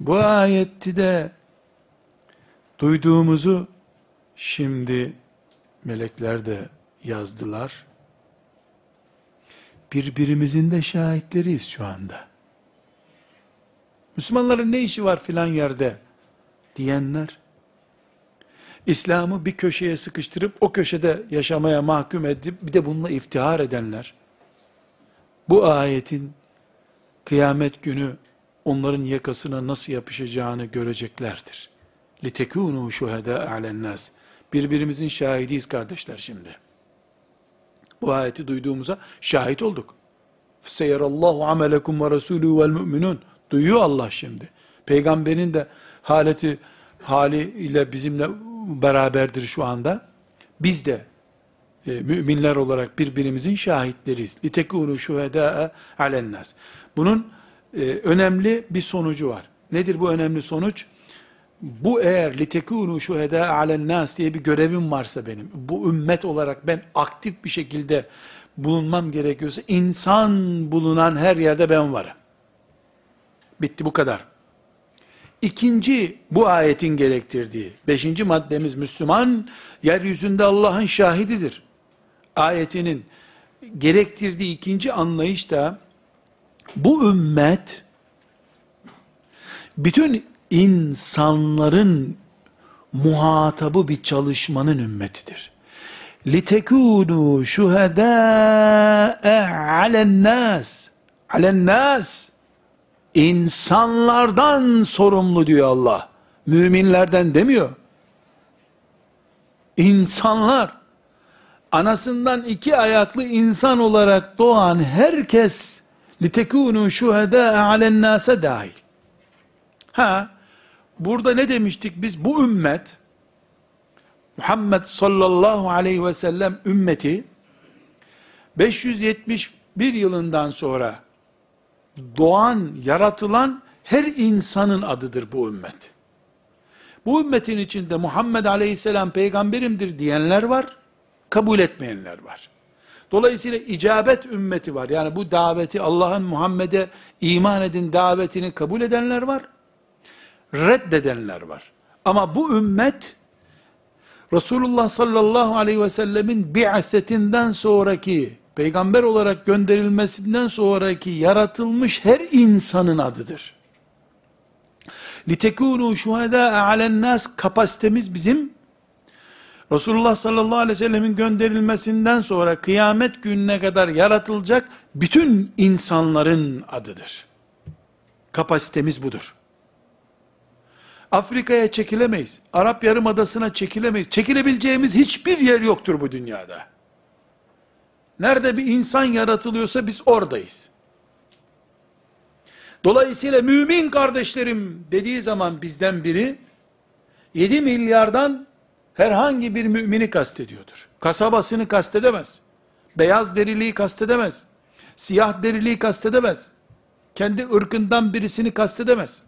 Bu ayeti de duyduğumuzu şimdi melekler de yazdılar birbirimizin de şahitleriyiz şu anda. Müslümanların ne işi var filan yerde diyenler, İslam'ı bir köşeye sıkıştırıp o köşede yaşamaya mahkum edip bir de bununla iftihar edenler, bu ayetin kıyamet günü onların yakasına nasıl yapışacağını göreceklerdir. لِتَكُونُوا شُهَدَاءَ عَلَى النَّاسِ Birbirimizin şahidiyiz kardeşler şimdi. Bu ayeti duyduğumuza şahit olduk. Seyerallahu amelekum ve resulü vel müminun. Duyuyor Allah şimdi. Peygamberin de haleti haliyle bizimle beraberdir şu anda. Biz de e, müminler olarak birbirimizin şahitleriyiz. لِتَكُونُوا شُهَدَاءَ عَلَى النَّاسِ Bunun e, önemli bir sonucu var. Nedir bu önemli sonuç? bu eğer litekunu şuheda alen nas diye bir görevim varsa benim, bu ümmet olarak ben aktif bir şekilde bulunmam gerekiyorsa, insan bulunan her yerde ben varım. Bitti bu kadar. İkinci bu ayetin gerektirdiği, beşinci maddemiz Müslüman, yeryüzünde Allah'ın şahididir. Ayetinin gerektirdiği ikinci anlayış da, bu ümmet, bütün insanların muhatabı bir çalışmanın ümmetidir. لِتَكُونُوا شُهَدَاءَ عَلَى النَّاسِ عَلَى النَّاسِ İnsanlardan sorumlu diyor Allah. Müminlerden demiyor. İnsanlar, anasından iki ayaklı insan olarak doğan herkes, لِتَكُونُوا شُهَدَاءَ عَلَى النَّاسَ dahil. Ha, Burada ne demiştik biz? Bu ümmet, Muhammed sallallahu aleyhi ve sellem ümmeti, 571 yılından sonra doğan, yaratılan her insanın adıdır bu ümmet. Bu ümmetin içinde Muhammed aleyhisselam peygamberimdir diyenler var, kabul etmeyenler var. Dolayısıyla icabet ümmeti var. Yani bu daveti Allah'ın Muhammed'e iman edin davetini kabul edenler var reddedenler var. Ama bu ümmet Resulullah sallallahu aleyhi ve sellemin bi'setinden sonraki peygamber olarak gönderilmesinden sonraki yaratılmış her insanın adıdır. Litekunu şuhada alen nas kapasitemiz bizim Resulullah sallallahu aleyhi ve sellemin gönderilmesinden sonra kıyamet gününe kadar yaratılacak bütün insanların adıdır. Kapasitemiz budur. Afrika'ya çekilemeyiz. Arap Yarımadası'na çekilemeyiz. Çekilebileceğimiz hiçbir yer yoktur bu dünyada. Nerede bir insan yaratılıyorsa biz oradayız. Dolayısıyla mümin kardeşlerim dediği zaman bizden biri 7 milyardan herhangi bir mümini kastediyordur. Kasabasını kastedemez. Beyaz deriliği kastedemez. Siyah deriliği kastedemez. Kendi ırkından birisini kastedemez.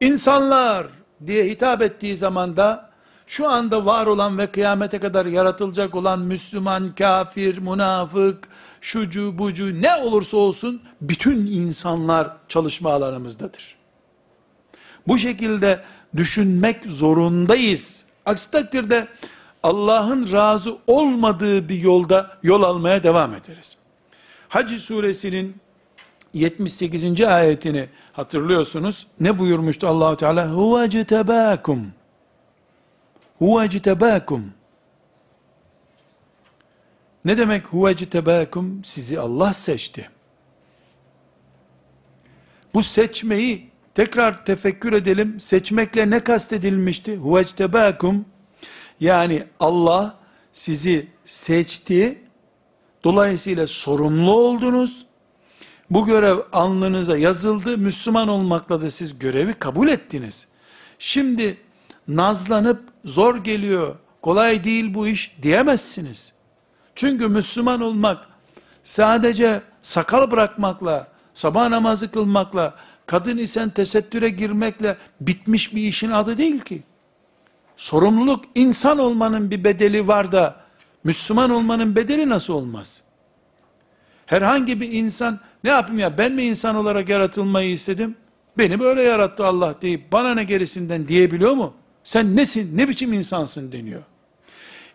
İnsanlar diye hitap ettiği zaman da şu anda var olan ve kıyamete kadar yaratılacak olan Müslüman, kafir, münafık, şucu, bucu ne olursa olsun bütün insanlar çalışma alanımızdadır. Bu şekilde düşünmek zorundayız. Aksi takdirde Allah'ın razı olmadığı bir yolda yol almaya devam ederiz. Hac suresinin 78. ayetini hatırlıyorsunuz. Ne buyurmuştu Allahu Teala? Huve citebakum. Huve citebakum. Ne demek huve citebakum? Sizi Allah seçti. Bu seçmeyi tekrar tefekkür edelim. Seçmekle ne kastedilmişti? Huve citebakum. Yani Allah sizi seçti. Dolayısıyla sorumlu oldunuz. Bu görev alnınıza yazıldı. Müslüman olmakla da siz görevi kabul ettiniz. Şimdi nazlanıp zor geliyor, kolay değil bu iş diyemezsiniz. Çünkü Müslüman olmak sadece sakal bırakmakla, sabah namazı kılmakla, kadın isen tesettüre girmekle bitmiş bir işin adı değil ki. Sorumluluk insan olmanın bir bedeli var da Müslüman olmanın bedeli nasıl olmaz? Herhangi bir insan ne yapayım ya ben mi insan olarak yaratılmayı istedim? Beni böyle yarattı Allah deyip bana ne gerisinden diyebiliyor mu? Sen nesin, ne biçim insansın deniyor.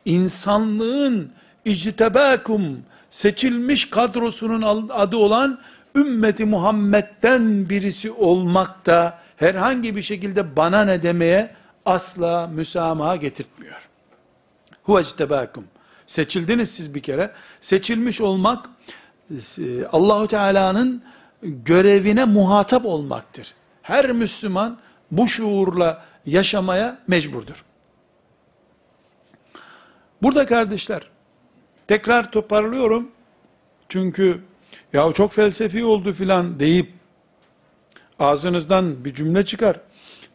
İnsanlığın ictebakum seçilmiş kadrosunun adı olan ümmeti Muhammed'den birisi olmak da herhangi bir şekilde bana ne demeye asla müsamaha getirtmiyor. Huvectebakum. Seçildiniz siz bir kere. Seçilmiş olmak Allahu Teala'nın görevine muhatap olmaktır. Her Müslüman bu şuurla yaşamaya mecburdur. Burada kardeşler, tekrar toparlıyorum. Çünkü ya çok felsefi oldu filan deyip ağzınızdan bir cümle çıkar.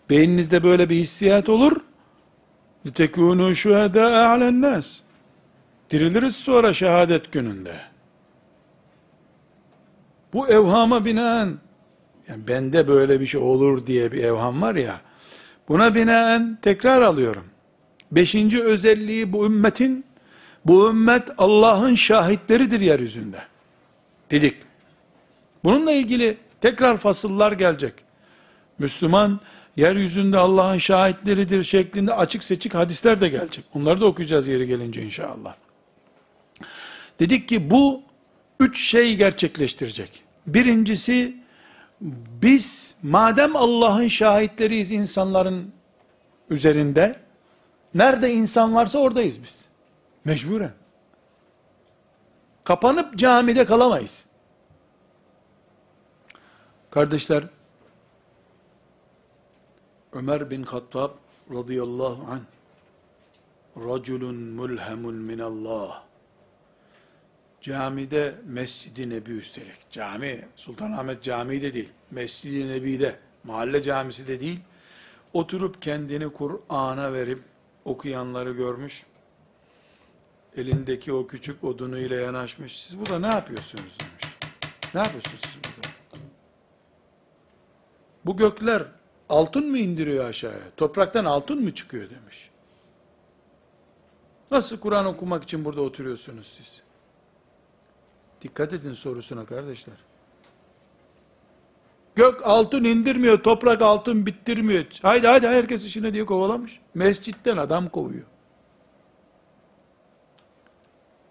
Beyninizde böyle bir hissiyat olur. لِتَكُونُوا شُهَدَاءَ عَلَى النَّاسِ Diriliriz sonra şehadet gününde. Bu evhama binaen, yani bende böyle bir şey olur diye bir evham var ya, buna binaen tekrar alıyorum. Beşinci özelliği bu ümmetin, bu ümmet Allah'ın şahitleridir yeryüzünde. Dedik. Bununla ilgili tekrar fasıllar gelecek. Müslüman, yeryüzünde Allah'ın şahitleridir şeklinde açık seçik hadisler de gelecek. Onları da okuyacağız yeri gelince inşallah. Dedik ki bu üç şey gerçekleştirecek. Birincisi, biz madem Allah'ın şahitleriyiz insanların üzerinde, nerede insan varsa oradayız biz. Mecburen. Kapanıp camide kalamayız. Kardeşler, Ömer bin Hattab radıyallahu anh, raculun mulhamun minallah, camide Mescid-i Nebi üstelik, cami, Sultanahmet Camii de değil, Mescid-i Nebi'de, mahalle camisi de değil, oturup kendini Kur'an'a verip okuyanları görmüş, elindeki o küçük odunu ile yanaşmış, siz burada ne yapıyorsunuz demiş. Ne yapıyorsunuz siz burada? Bu gökler altın mı indiriyor aşağıya? Topraktan altın mı çıkıyor demiş. Nasıl Kur'an okumak için burada oturuyorsunuz siz? Dikkat edin sorusuna kardeşler. Gök altın indirmiyor, toprak altın bittirmiyor. Haydi haydi herkes işine diye kovalamış. Mescitten adam kovuyor.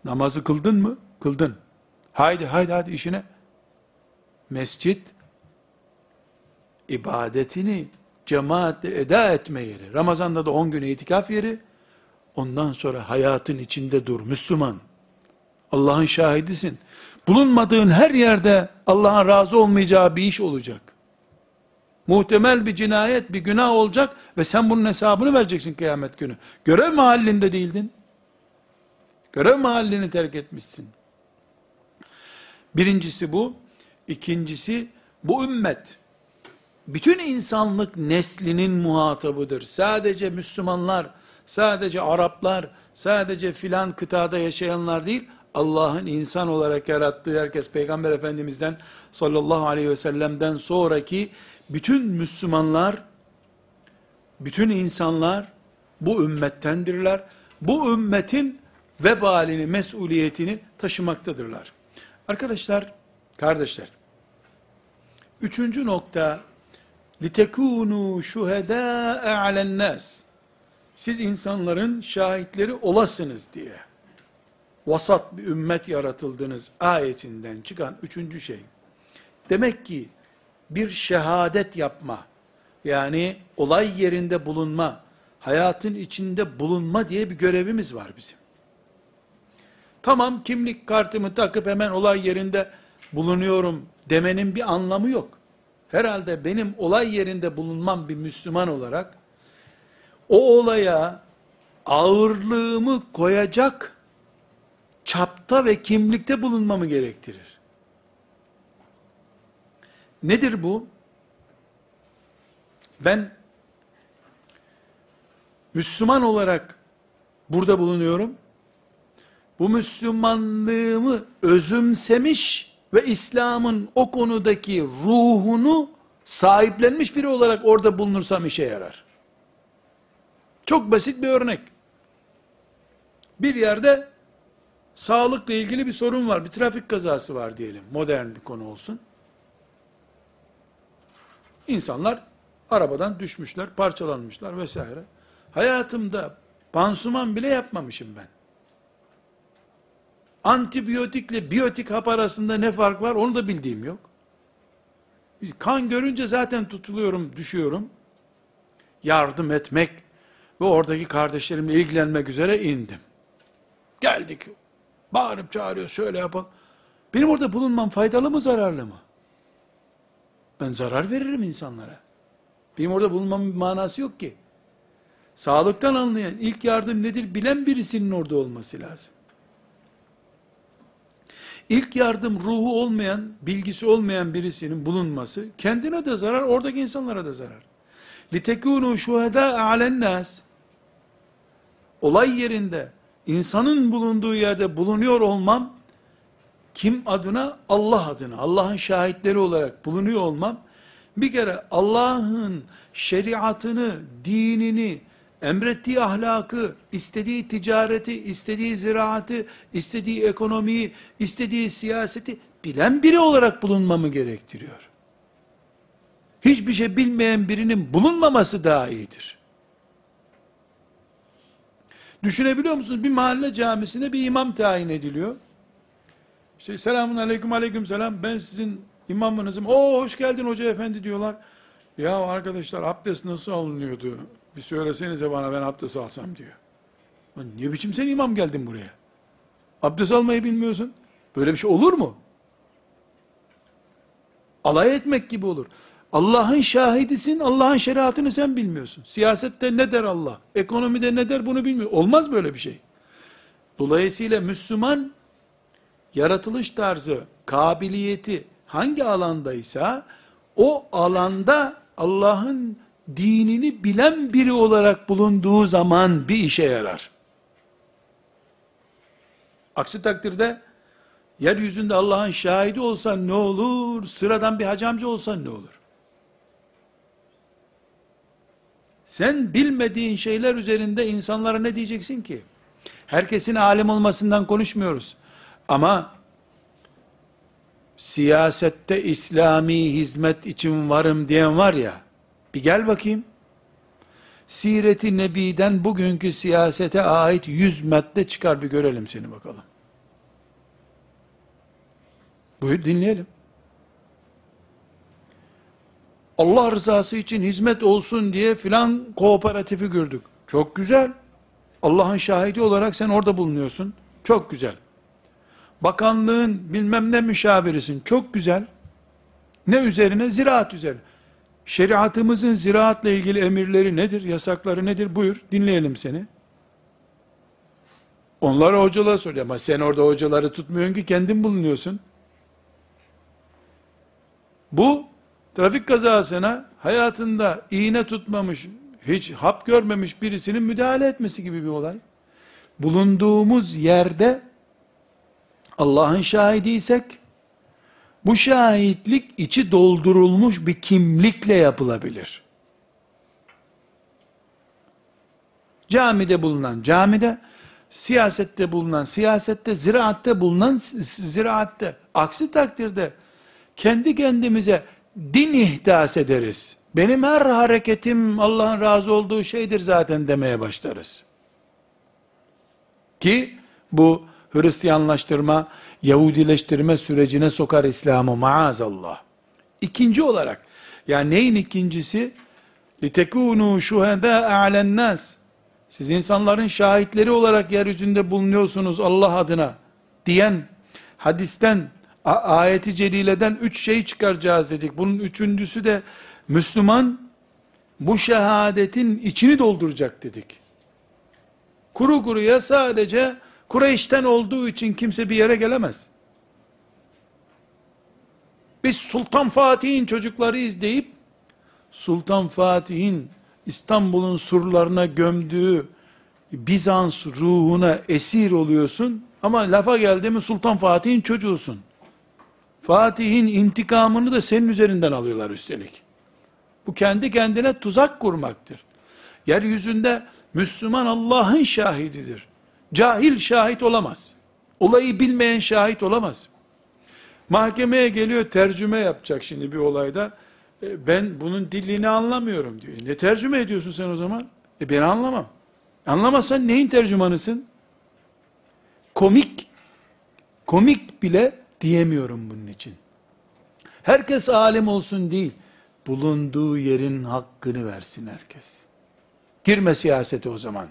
Namazı kıldın mı? Kıldın. Haydi haydi haydi işine. Mescit, ibadetini cemaatle eda etme yeri. Ramazan'da da 10 gün itikaf yeri. Ondan sonra hayatın içinde dur Müslüman. Allah'ın şahidisin. Bulunmadığın her yerde Allah'ın razı olmayacağı bir iş olacak. Muhtemel bir cinayet, bir günah olacak ve sen bunun hesabını vereceksin kıyamet günü. Görev mahallinde değildin. Görev mahallini terk etmişsin. Birincisi bu. İkincisi bu ümmet bütün insanlık neslinin muhatabıdır. Sadece Müslümanlar, sadece Araplar, sadece filan kıtada yaşayanlar değil, Allah'ın insan olarak yarattığı herkes Peygamber Efendimiz'den sallallahu aleyhi ve sellem'den sonraki bütün Müslümanlar, bütün insanlar bu ümmettendirler. Bu ümmetin vebalini, mesuliyetini taşımaktadırlar. Arkadaşlar, kardeşler, üçüncü nokta, لِتَكُونُوا شُهَدَاءَ عَلَى النَّاسِ Siz insanların şahitleri olasınız diye. Vasat bir ümmet yaratıldınız ayetinden çıkan üçüncü şey. Demek ki bir şehadet yapma, yani olay yerinde bulunma, hayatın içinde bulunma diye bir görevimiz var bizim. Tamam kimlik kartımı takıp hemen olay yerinde bulunuyorum demenin bir anlamı yok. Herhalde benim olay yerinde bulunmam bir Müslüman olarak o olaya ağırlığımı koyacak çapta ve kimlikte bulunmamı gerektirir. Nedir bu? Ben Müslüman olarak burada bulunuyorum. Bu Müslümanlığımı özümsemiş ve İslam'ın o konudaki ruhunu sahiplenmiş biri olarak orada bulunursam işe yarar. Çok basit bir örnek. Bir yerde sağlıkla ilgili bir sorun var, bir trafik kazası var diyelim. Modern bir konu olsun. İnsanlar arabadan düşmüşler, parçalanmışlar vesaire. Hayatımda pansuman bile yapmamışım ben. Antibiyotikle biyotik hap arasında ne fark var onu da bildiğim yok. Kan görünce zaten tutuluyorum, düşüyorum. Yardım etmek ve oradaki kardeşlerimle ilgilenmek üzere indim. Geldik. Bağırıp çağırıyor, şöyle yapalım. Benim orada bulunmam faydalı mı, zararlı mı? Ben zarar veririm insanlara. Benim orada bulunmamın bir manası yok ki. Sağlıktan anlayan, ilk yardım nedir bilen birisinin orada olması lazım. İlk yardım ruhu olmayan, bilgisi olmayan birisinin bulunması, kendine de zarar, oradaki insanlara da zarar. لِتَكُونُوا شُهَدَاءَ عَلَى النَّاسِ Olay yerinde, insanın bulunduğu yerde bulunuyor olmam, kim adına? Allah adına, Allah'ın şahitleri olarak bulunuyor olmam, bir kere Allah'ın şeriatını, dinini, emrettiği ahlakı, istediği ticareti, istediği ziraatı, istediği ekonomiyi, istediği siyaseti bilen biri olarak bulunmamı gerektiriyor. Hiçbir şey bilmeyen birinin bulunmaması daha iyidir. Düşünebiliyor musunuz? Bir mahalle camisine bir imam tayin ediliyor. İşte selamun aleyküm aleyküm selam ben sizin imamınızım. O hoş geldin hoca efendi diyorlar. Ya arkadaşlar abdest nasıl alınıyordu? Bir söylesenize bana ben abdest alsam diyor. Lan ne biçim sen imam geldin buraya? Abdest almayı bilmiyorsun. Böyle bir şey olur mu? Alay etmek gibi olur. Allah'ın şahidisin, Allah'ın şeriatını sen bilmiyorsun. Siyasette ne der Allah? Ekonomide ne der bunu bilmiyor. Olmaz böyle bir şey. Dolayısıyla Müslüman, yaratılış tarzı, kabiliyeti hangi alandaysa, o alanda Allah'ın dinini bilen biri olarak bulunduğu zaman bir işe yarar. Aksi takdirde yeryüzünde Allah'ın şahidi olsan ne olur? Sıradan bir hacamcı olsan ne olur? Sen bilmediğin şeyler üzerinde insanlara ne diyeceksin ki? Herkesin alim olmasından konuşmuyoruz. Ama siyasette İslami hizmet için varım diyen var ya, bir gel bakayım. Siret-i Nebi'den bugünkü siyasete ait yüz madde çıkar bir görelim seni bakalım. Buyur dinleyelim. Allah rızası için hizmet olsun diye filan kooperatifi gördük. Çok güzel. Allah'ın şahidi olarak sen orada bulunuyorsun. Çok güzel. Bakanlığın bilmem ne müşavirisin. Çok güzel. Ne üzerine? Ziraat üzerine. Şeriatımızın ziraatla ilgili emirleri nedir? Yasakları nedir? Buyur dinleyelim seni. Onlara hocalar soruyor ama sen orada hocaları tutmuyorsun ki kendin bulunuyorsun. Bu trafik kazasına hayatında iğne tutmamış, hiç hap görmemiş birisinin müdahale etmesi gibi bir olay. Bulunduğumuz yerde Allah'ın şahidiysek bu şahitlik içi doldurulmuş bir kimlikle yapılabilir. Camide bulunan camide, siyasette bulunan siyasette, ziraatte bulunan ziraatte. Aksi takdirde kendi kendimize din ihdas ederiz. Benim her hareketim Allah'ın razı olduğu şeydir zaten demeye başlarız. Ki bu Hristiyanlaştırma, Yahudileştirme sürecine sokar İslam'ı maazallah. İkinci olarak, yani neyin ikincisi? لِتَكُونُوا شُهَدَاءَ عَلَى النَّاسِ Siz insanların şahitleri olarak yeryüzünde bulunuyorsunuz Allah adına diyen hadisten, ayeti celileden üç şey çıkaracağız dedik. Bunun üçüncüsü de Müslüman bu şehadetin içini dolduracak dedik. Kuru kuruya sadece Kureyş'ten olduğu için kimse bir yere gelemez. Biz Sultan Fatih'in çocuklarıyız deyip Sultan Fatih'in İstanbul'un surlarına gömdüğü Bizans ruhuna esir oluyorsun ama lafa geldi mi Sultan Fatih'in çocuğusun. Fatih'in intikamını da senin üzerinden alıyorlar üstelik. Bu kendi kendine tuzak kurmaktır. Yeryüzünde Müslüman Allah'ın şahididir. Cahil şahit olamaz. Olayı bilmeyen şahit olamaz. Mahkemeye geliyor tercüme yapacak şimdi bir olayda. E, ben bunun dilini anlamıyorum diyor. Ne tercüme ediyorsun sen o zaman? E ben anlamam. Anlamazsan neyin tercümanısın? Komik, komik bile diyemiyorum bunun için. Herkes alim olsun değil, bulunduğu yerin hakkını versin herkes. Girme siyasete o zaman.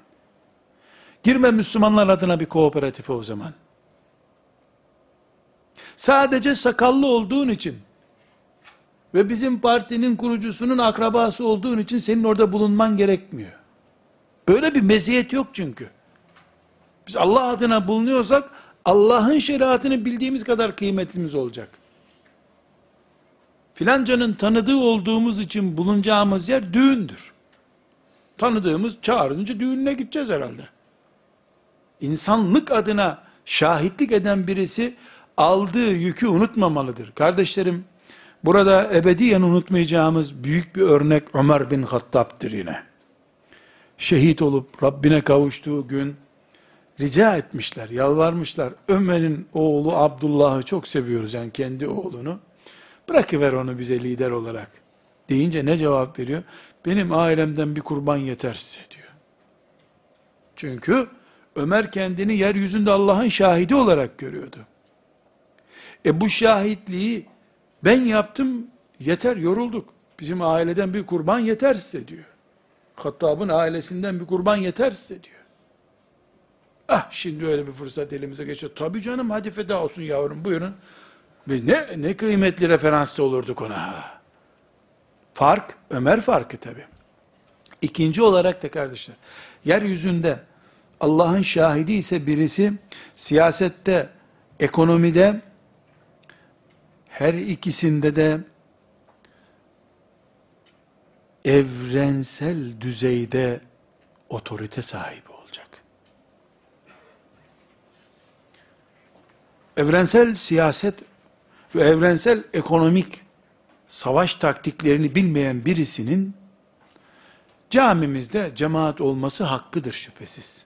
Girme Müslümanlar adına bir kooperatife o zaman. Sadece sakallı olduğun için ve bizim partinin kurucusunun akrabası olduğun için senin orada bulunman gerekmiyor. Böyle bir meziyet yok çünkü. Biz Allah adına bulunuyorsak Allah'ın şeriatını bildiğimiz kadar kıymetimiz olacak. Filancanın tanıdığı olduğumuz için bulunacağımız yer düğündür. Tanıdığımız çağırınca düğününe gideceğiz herhalde. İnsanlık adına şahitlik eden birisi aldığı yükü unutmamalıdır. Kardeşlerim, burada ebediyen unutmayacağımız büyük bir örnek Ömer bin Hattab'dır yine. Şehit olup Rabbine kavuştuğu gün rica etmişler, yalvarmışlar. Ömer'in oğlu Abdullah'ı çok seviyoruz yani kendi oğlunu. Bırakıver onu bize lider olarak. Deyince ne cevap veriyor? Benim ailemden bir kurban yeter size diyor. Çünkü Ömer kendini yeryüzünde Allah'ın şahidi olarak görüyordu. E bu şahitliği ben yaptım yeter yorulduk. Bizim aileden bir kurban yeter size diyor. Hattab'ın ailesinden bir kurban yeter size diyor. Ah şimdi öyle bir fırsat elimize geçiyor. Tabii canım hadi feda olsun yavrum buyurun. Ne, ne kıymetli referansta olurduk ona. Fark, Ömer farkı tabi. İkinci olarak da kardeşler, yeryüzünde Allah'ın şahidi ise birisi, siyasette, ekonomide, her ikisinde de evrensel düzeyde otorite sahibi olacak. Evrensel siyaset ve evrensel ekonomik savaş taktiklerini bilmeyen birisinin camimizde cemaat olması hakkıdır şüphesiz.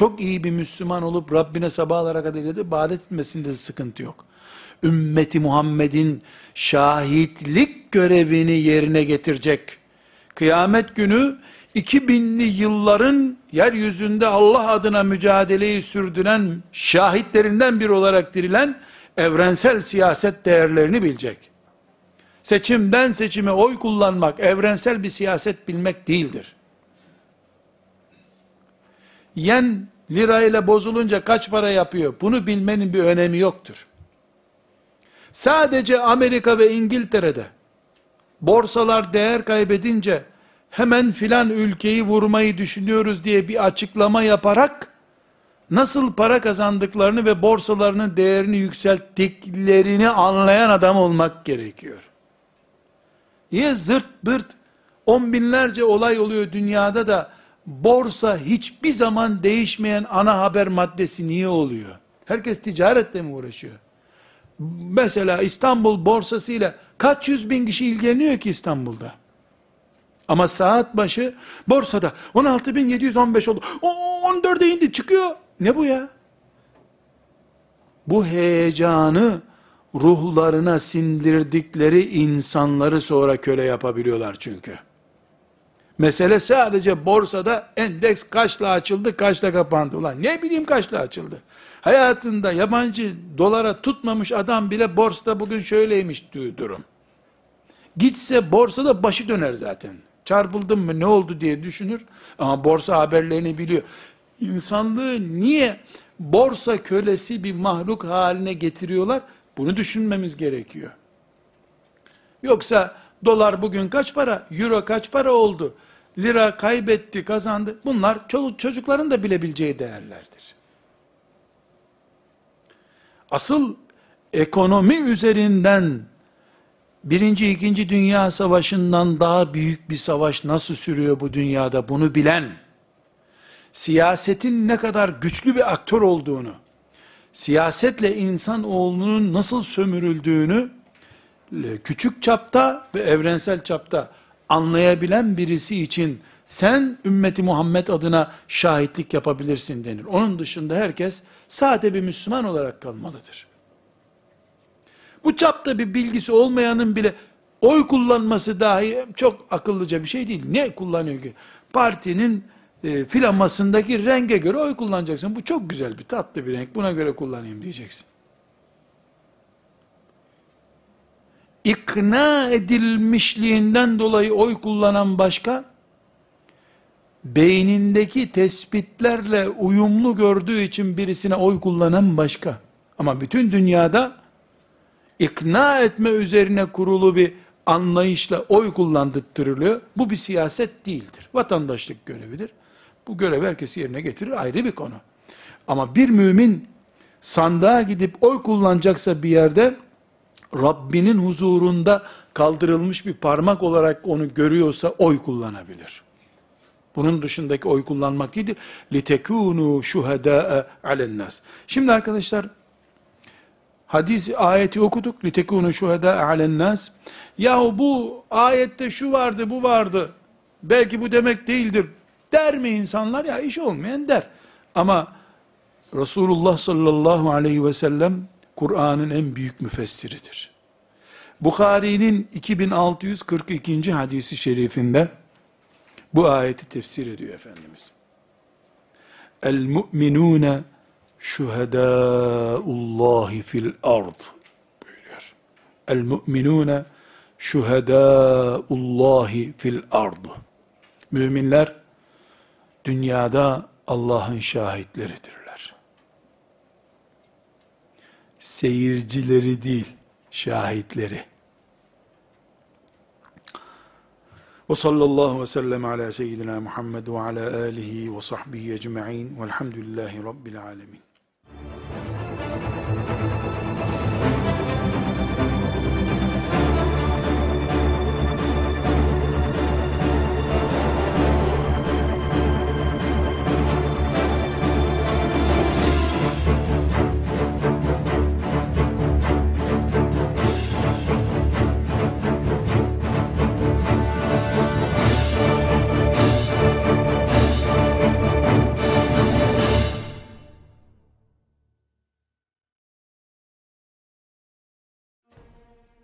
Çok iyi bir Müslüman olup Rabbine sabahlara kadar ibadet etmesinde sıkıntı yok. Ümmeti Muhammed'in şahitlik görevini yerine getirecek. Kıyamet günü 2000'li yılların yeryüzünde Allah adına mücadeleyi sürdüren şahitlerinden biri olarak dirilen evrensel siyaset değerlerini bilecek. Seçimden seçime oy kullanmak evrensel bir siyaset bilmek değildir. Yen lirayla bozulunca kaç para yapıyor? Bunu bilmenin bir önemi yoktur. Sadece Amerika ve İngiltere'de borsalar değer kaybedince hemen filan ülkeyi vurmayı düşünüyoruz diye bir açıklama yaparak nasıl para kazandıklarını ve borsalarının değerini yükselttiklerini anlayan adam olmak gerekiyor. Niye zırt bırt on binlerce olay oluyor dünyada da borsa hiçbir zaman değişmeyen ana haber maddesi niye oluyor? Herkes ticaretle mi uğraşıyor? Mesela İstanbul borsası ile kaç yüz bin kişi ilgileniyor ki İstanbul'da? Ama saat başı borsada 16.715 oldu. O 14'e indi çıkıyor. Ne bu ya? Bu heyecanı ruhlarına sindirdikleri insanları sonra köle yapabiliyorlar çünkü. Mesele sadece borsada endeks kaçla açıldı, kaçla kapandı. Ulan ne bileyim kaçla açıldı. Hayatında yabancı dolara tutmamış adam bile borsada bugün şöyleymiş durum. Gitse borsada başı döner zaten. Çarpıldım mı ne oldu diye düşünür. Ama borsa haberlerini biliyor. İnsanlığı niye borsa kölesi bir mahluk haline getiriyorlar? Bunu düşünmemiz gerekiyor. Yoksa dolar bugün kaç para? Euro kaç para oldu? Lira kaybetti, kazandı. Bunlar çocukların da bilebileceği değerlerdir. Asıl ekonomi üzerinden birinci, ikinci dünya savaşından daha büyük bir savaş nasıl sürüyor bu dünyada bunu bilen, siyasetin ne kadar güçlü bir aktör olduğunu, siyasetle insan oğlunun nasıl sömürüldüğünü, küçük çapta ve evrensel çapta anlayabilen birisi için sen ümmeti Muhammed adına şahitlik yapabilirsin denir. Onun dışında herkes sade bir Müslüman olarak kalmalıdır. Bu çapta bir bilgisi olmayanın bile oy kullanması dahi çok akıllıca bir şey değil. Ne kullanıyor ki? Partinin e, filamasındaki renge göre oy kullanacaksın. Bu çok güzel bir tatlı bir renk. Buna göre kullanayım diyeceksin. İkna edilmişliğinden dolayı oy kullanan başka, beynindeki tespitlerle uyumlu gördüğü için birisine oy kullanan başka. Ama bütün dünyada ikna etme üzerine kurulu bir anlayışla oy kullandırtırılıyor. Bu bir siyaset değildir. Vatandaşlık görevidir. Bu görev herkes yerine getirir ayrı bir konu. Ama bir mümin sandığa gidip oy kullanacaksa bir yerde Rabbinin huzurunda kaldırılmış bir parmak olarak onu görüyorsa oy kullanabilir. Bunun dışındaki oy kullanmak değildir. لِتَكُونُوا شُهَدَاءَ عَلَى النَّاسِ Şimdi arkadaşlar, hadis ayeti okuduk. لِتَكُونُوا شُهَدَاءَ عَلَى النَّاسِ Yahu bu ayette şu vardı, bu vardı. Belki bu demek değildir. Der mi insanlar? Ya iş olmayan der. Ama Resulullah sallallahu aleyhi ve sellem Kur'an'ın en büyük müfessiridir. Bukhari'nin 2642. hadisi şerifinde bu ayeti tefsir ediyor Efendimiz. El mu'minune şuhedâullahi fil ard buyuruyor. El mu'minune şuhedâullahi fil ard. Müminler dünyada Allah'ın şahitleridirler. Seyircileri değil, şahitleri. Ve sallallahu ve sellem ala seyyidina Muhammed ve ala alihi ve sahbihi ecma'in velhamdülillahi rabbil alemin.